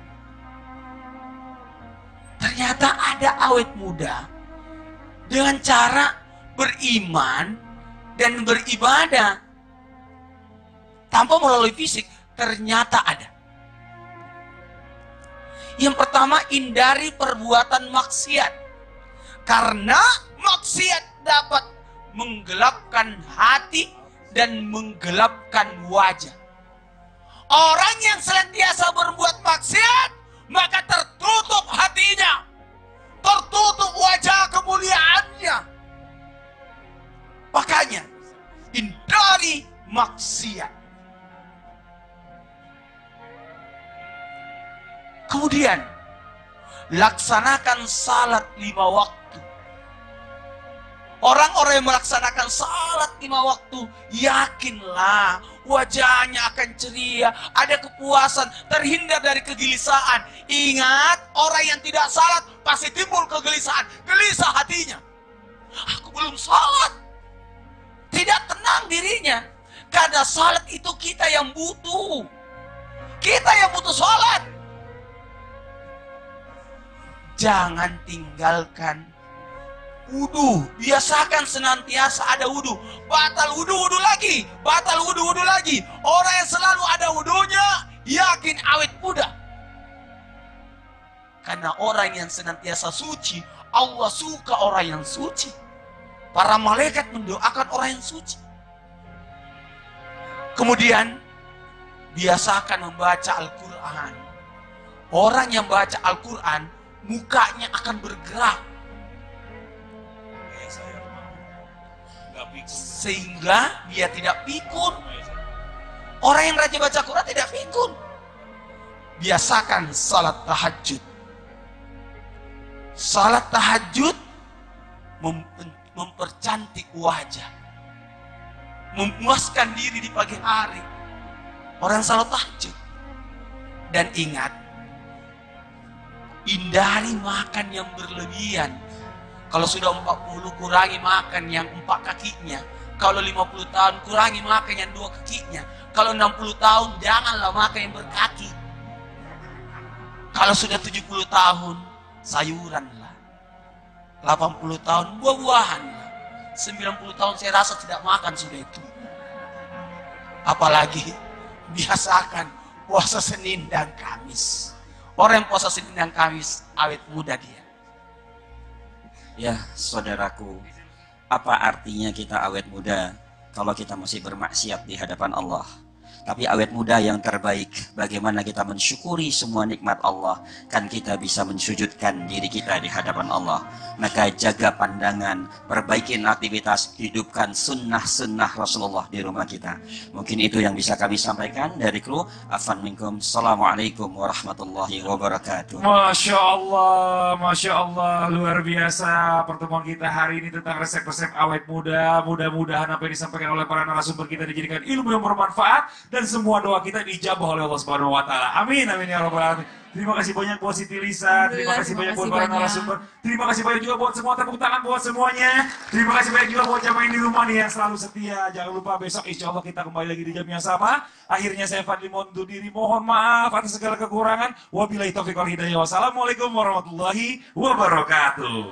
Ternyata ada awet muda dengan cara beriman dan beribadah tanpa melalui fisik ternyata ada. Yang pertama hindari perbuatan maksiat. Karena maksiat dapat menggelapkan hati dan menggelapkan wajah. Orang yang senantiasa berbuat maksiat maka tertutup hatinya. Tertutup wajah kemuliaannya. Makanya hindari maksiat. Kemudian laksanakan salat lima waktu. Orang-orang yang melaksanakan salat lima waktu, yakinlah wajahnya akan ceria, ada kepuasan, terhindar dari kegelisahan. Ingat, orang yang tidak salat pasti timbul kegelisahan, gelisah hatinya. Aku belum salat. Tidak tenang dirinya. Karena salat itu kita yang butuh. Kita yang butuh salat. Jangan tinggalkan wudhu. Biasakan senantiasa ada wudhu. Batal wudhu, wudhu lagi. Batal wudhu, wudhu lagi. Orang yang selalu ada wudhunya, yakin awet muda. Karena orang yang senantiasa suci, Allah suka orang yang suci. Para malaikat mendoakan orang yang suci. Kemudian, biasakan membaca Al-Quran. Orang yang baca Al-Quran, mukanya akan bergerak. Sehingga dia tidak pikun. Orang yang rajin baca Quran tidak pikun. Biasakan salat tahajud. Salat tahajud mem- mempercantik wajah. Memuaskan diri di pagi hari. Orang salat tahajud. Dan ingat, hindari makan yang berlebihan. Kalau sudah 40 kurangi makan yang empat kakinya. Kalau 50 tahun kurangi makan yang dua kakinya. Kalau 60 tahun janganlah makan yang berkaki. Kalau sudah 70 tahun sayuran lah. 80 tahun buah-buahan lah. 90 tahun saya rasa tidak makan sudah itu. Apalagi biasakan puasa Senin dan Kamis. Orang yang puasa Senin dan Kamis awet muda dia. Ya, saudaraku, apa artinya kita awet muda kalau kita masih bermaksiat di hadapan Allah? Tapi awet muda yang terbaik, bagaimana kita mensyukuri semua nikmat Allah, kan kita bisa mensujudkan diri kita di hadapan Allah. Maka jaga pandangan, perbaikin aktivitas, hidupkan sunnah-sunnah Rasulullah di rumah kita. Mungkin itu yang bisa kami sampaikan dari kru. Afan minkum. Assalamualaikum warahmatullahi wabarakatuh. Masya Allah, Masya Allah, luar biasa pertemuan kita hari ini tentang resep-resep awet muda. Mudah-mudahan apa yang disampaikan oleh para narasumber kita dijadikan ilmu yang bermanfaat dan semua doa kita dijabah oleh Allah Subhanahu Wa Taala. Amin, amin ya robbal alamin. Terima kasih banyak buat Siti Lisa, terima kasih terima banyak buat para narasumber, terima kasih banyak juga buat semua tepuk tangan buat semuanya. Terima kasih banyak juga buat jamaah di rumah nih yang selalu setia. Jangan lupa besok insya Allah kita kembali lagi di jam yang sama. Akhirnya saya Fadli mohon undur diri, mohon maaf atas segala kekurangan. Wabillahi taufiq wal hidayah. Wassalamualaikum warahmatullahi wabarakatuh.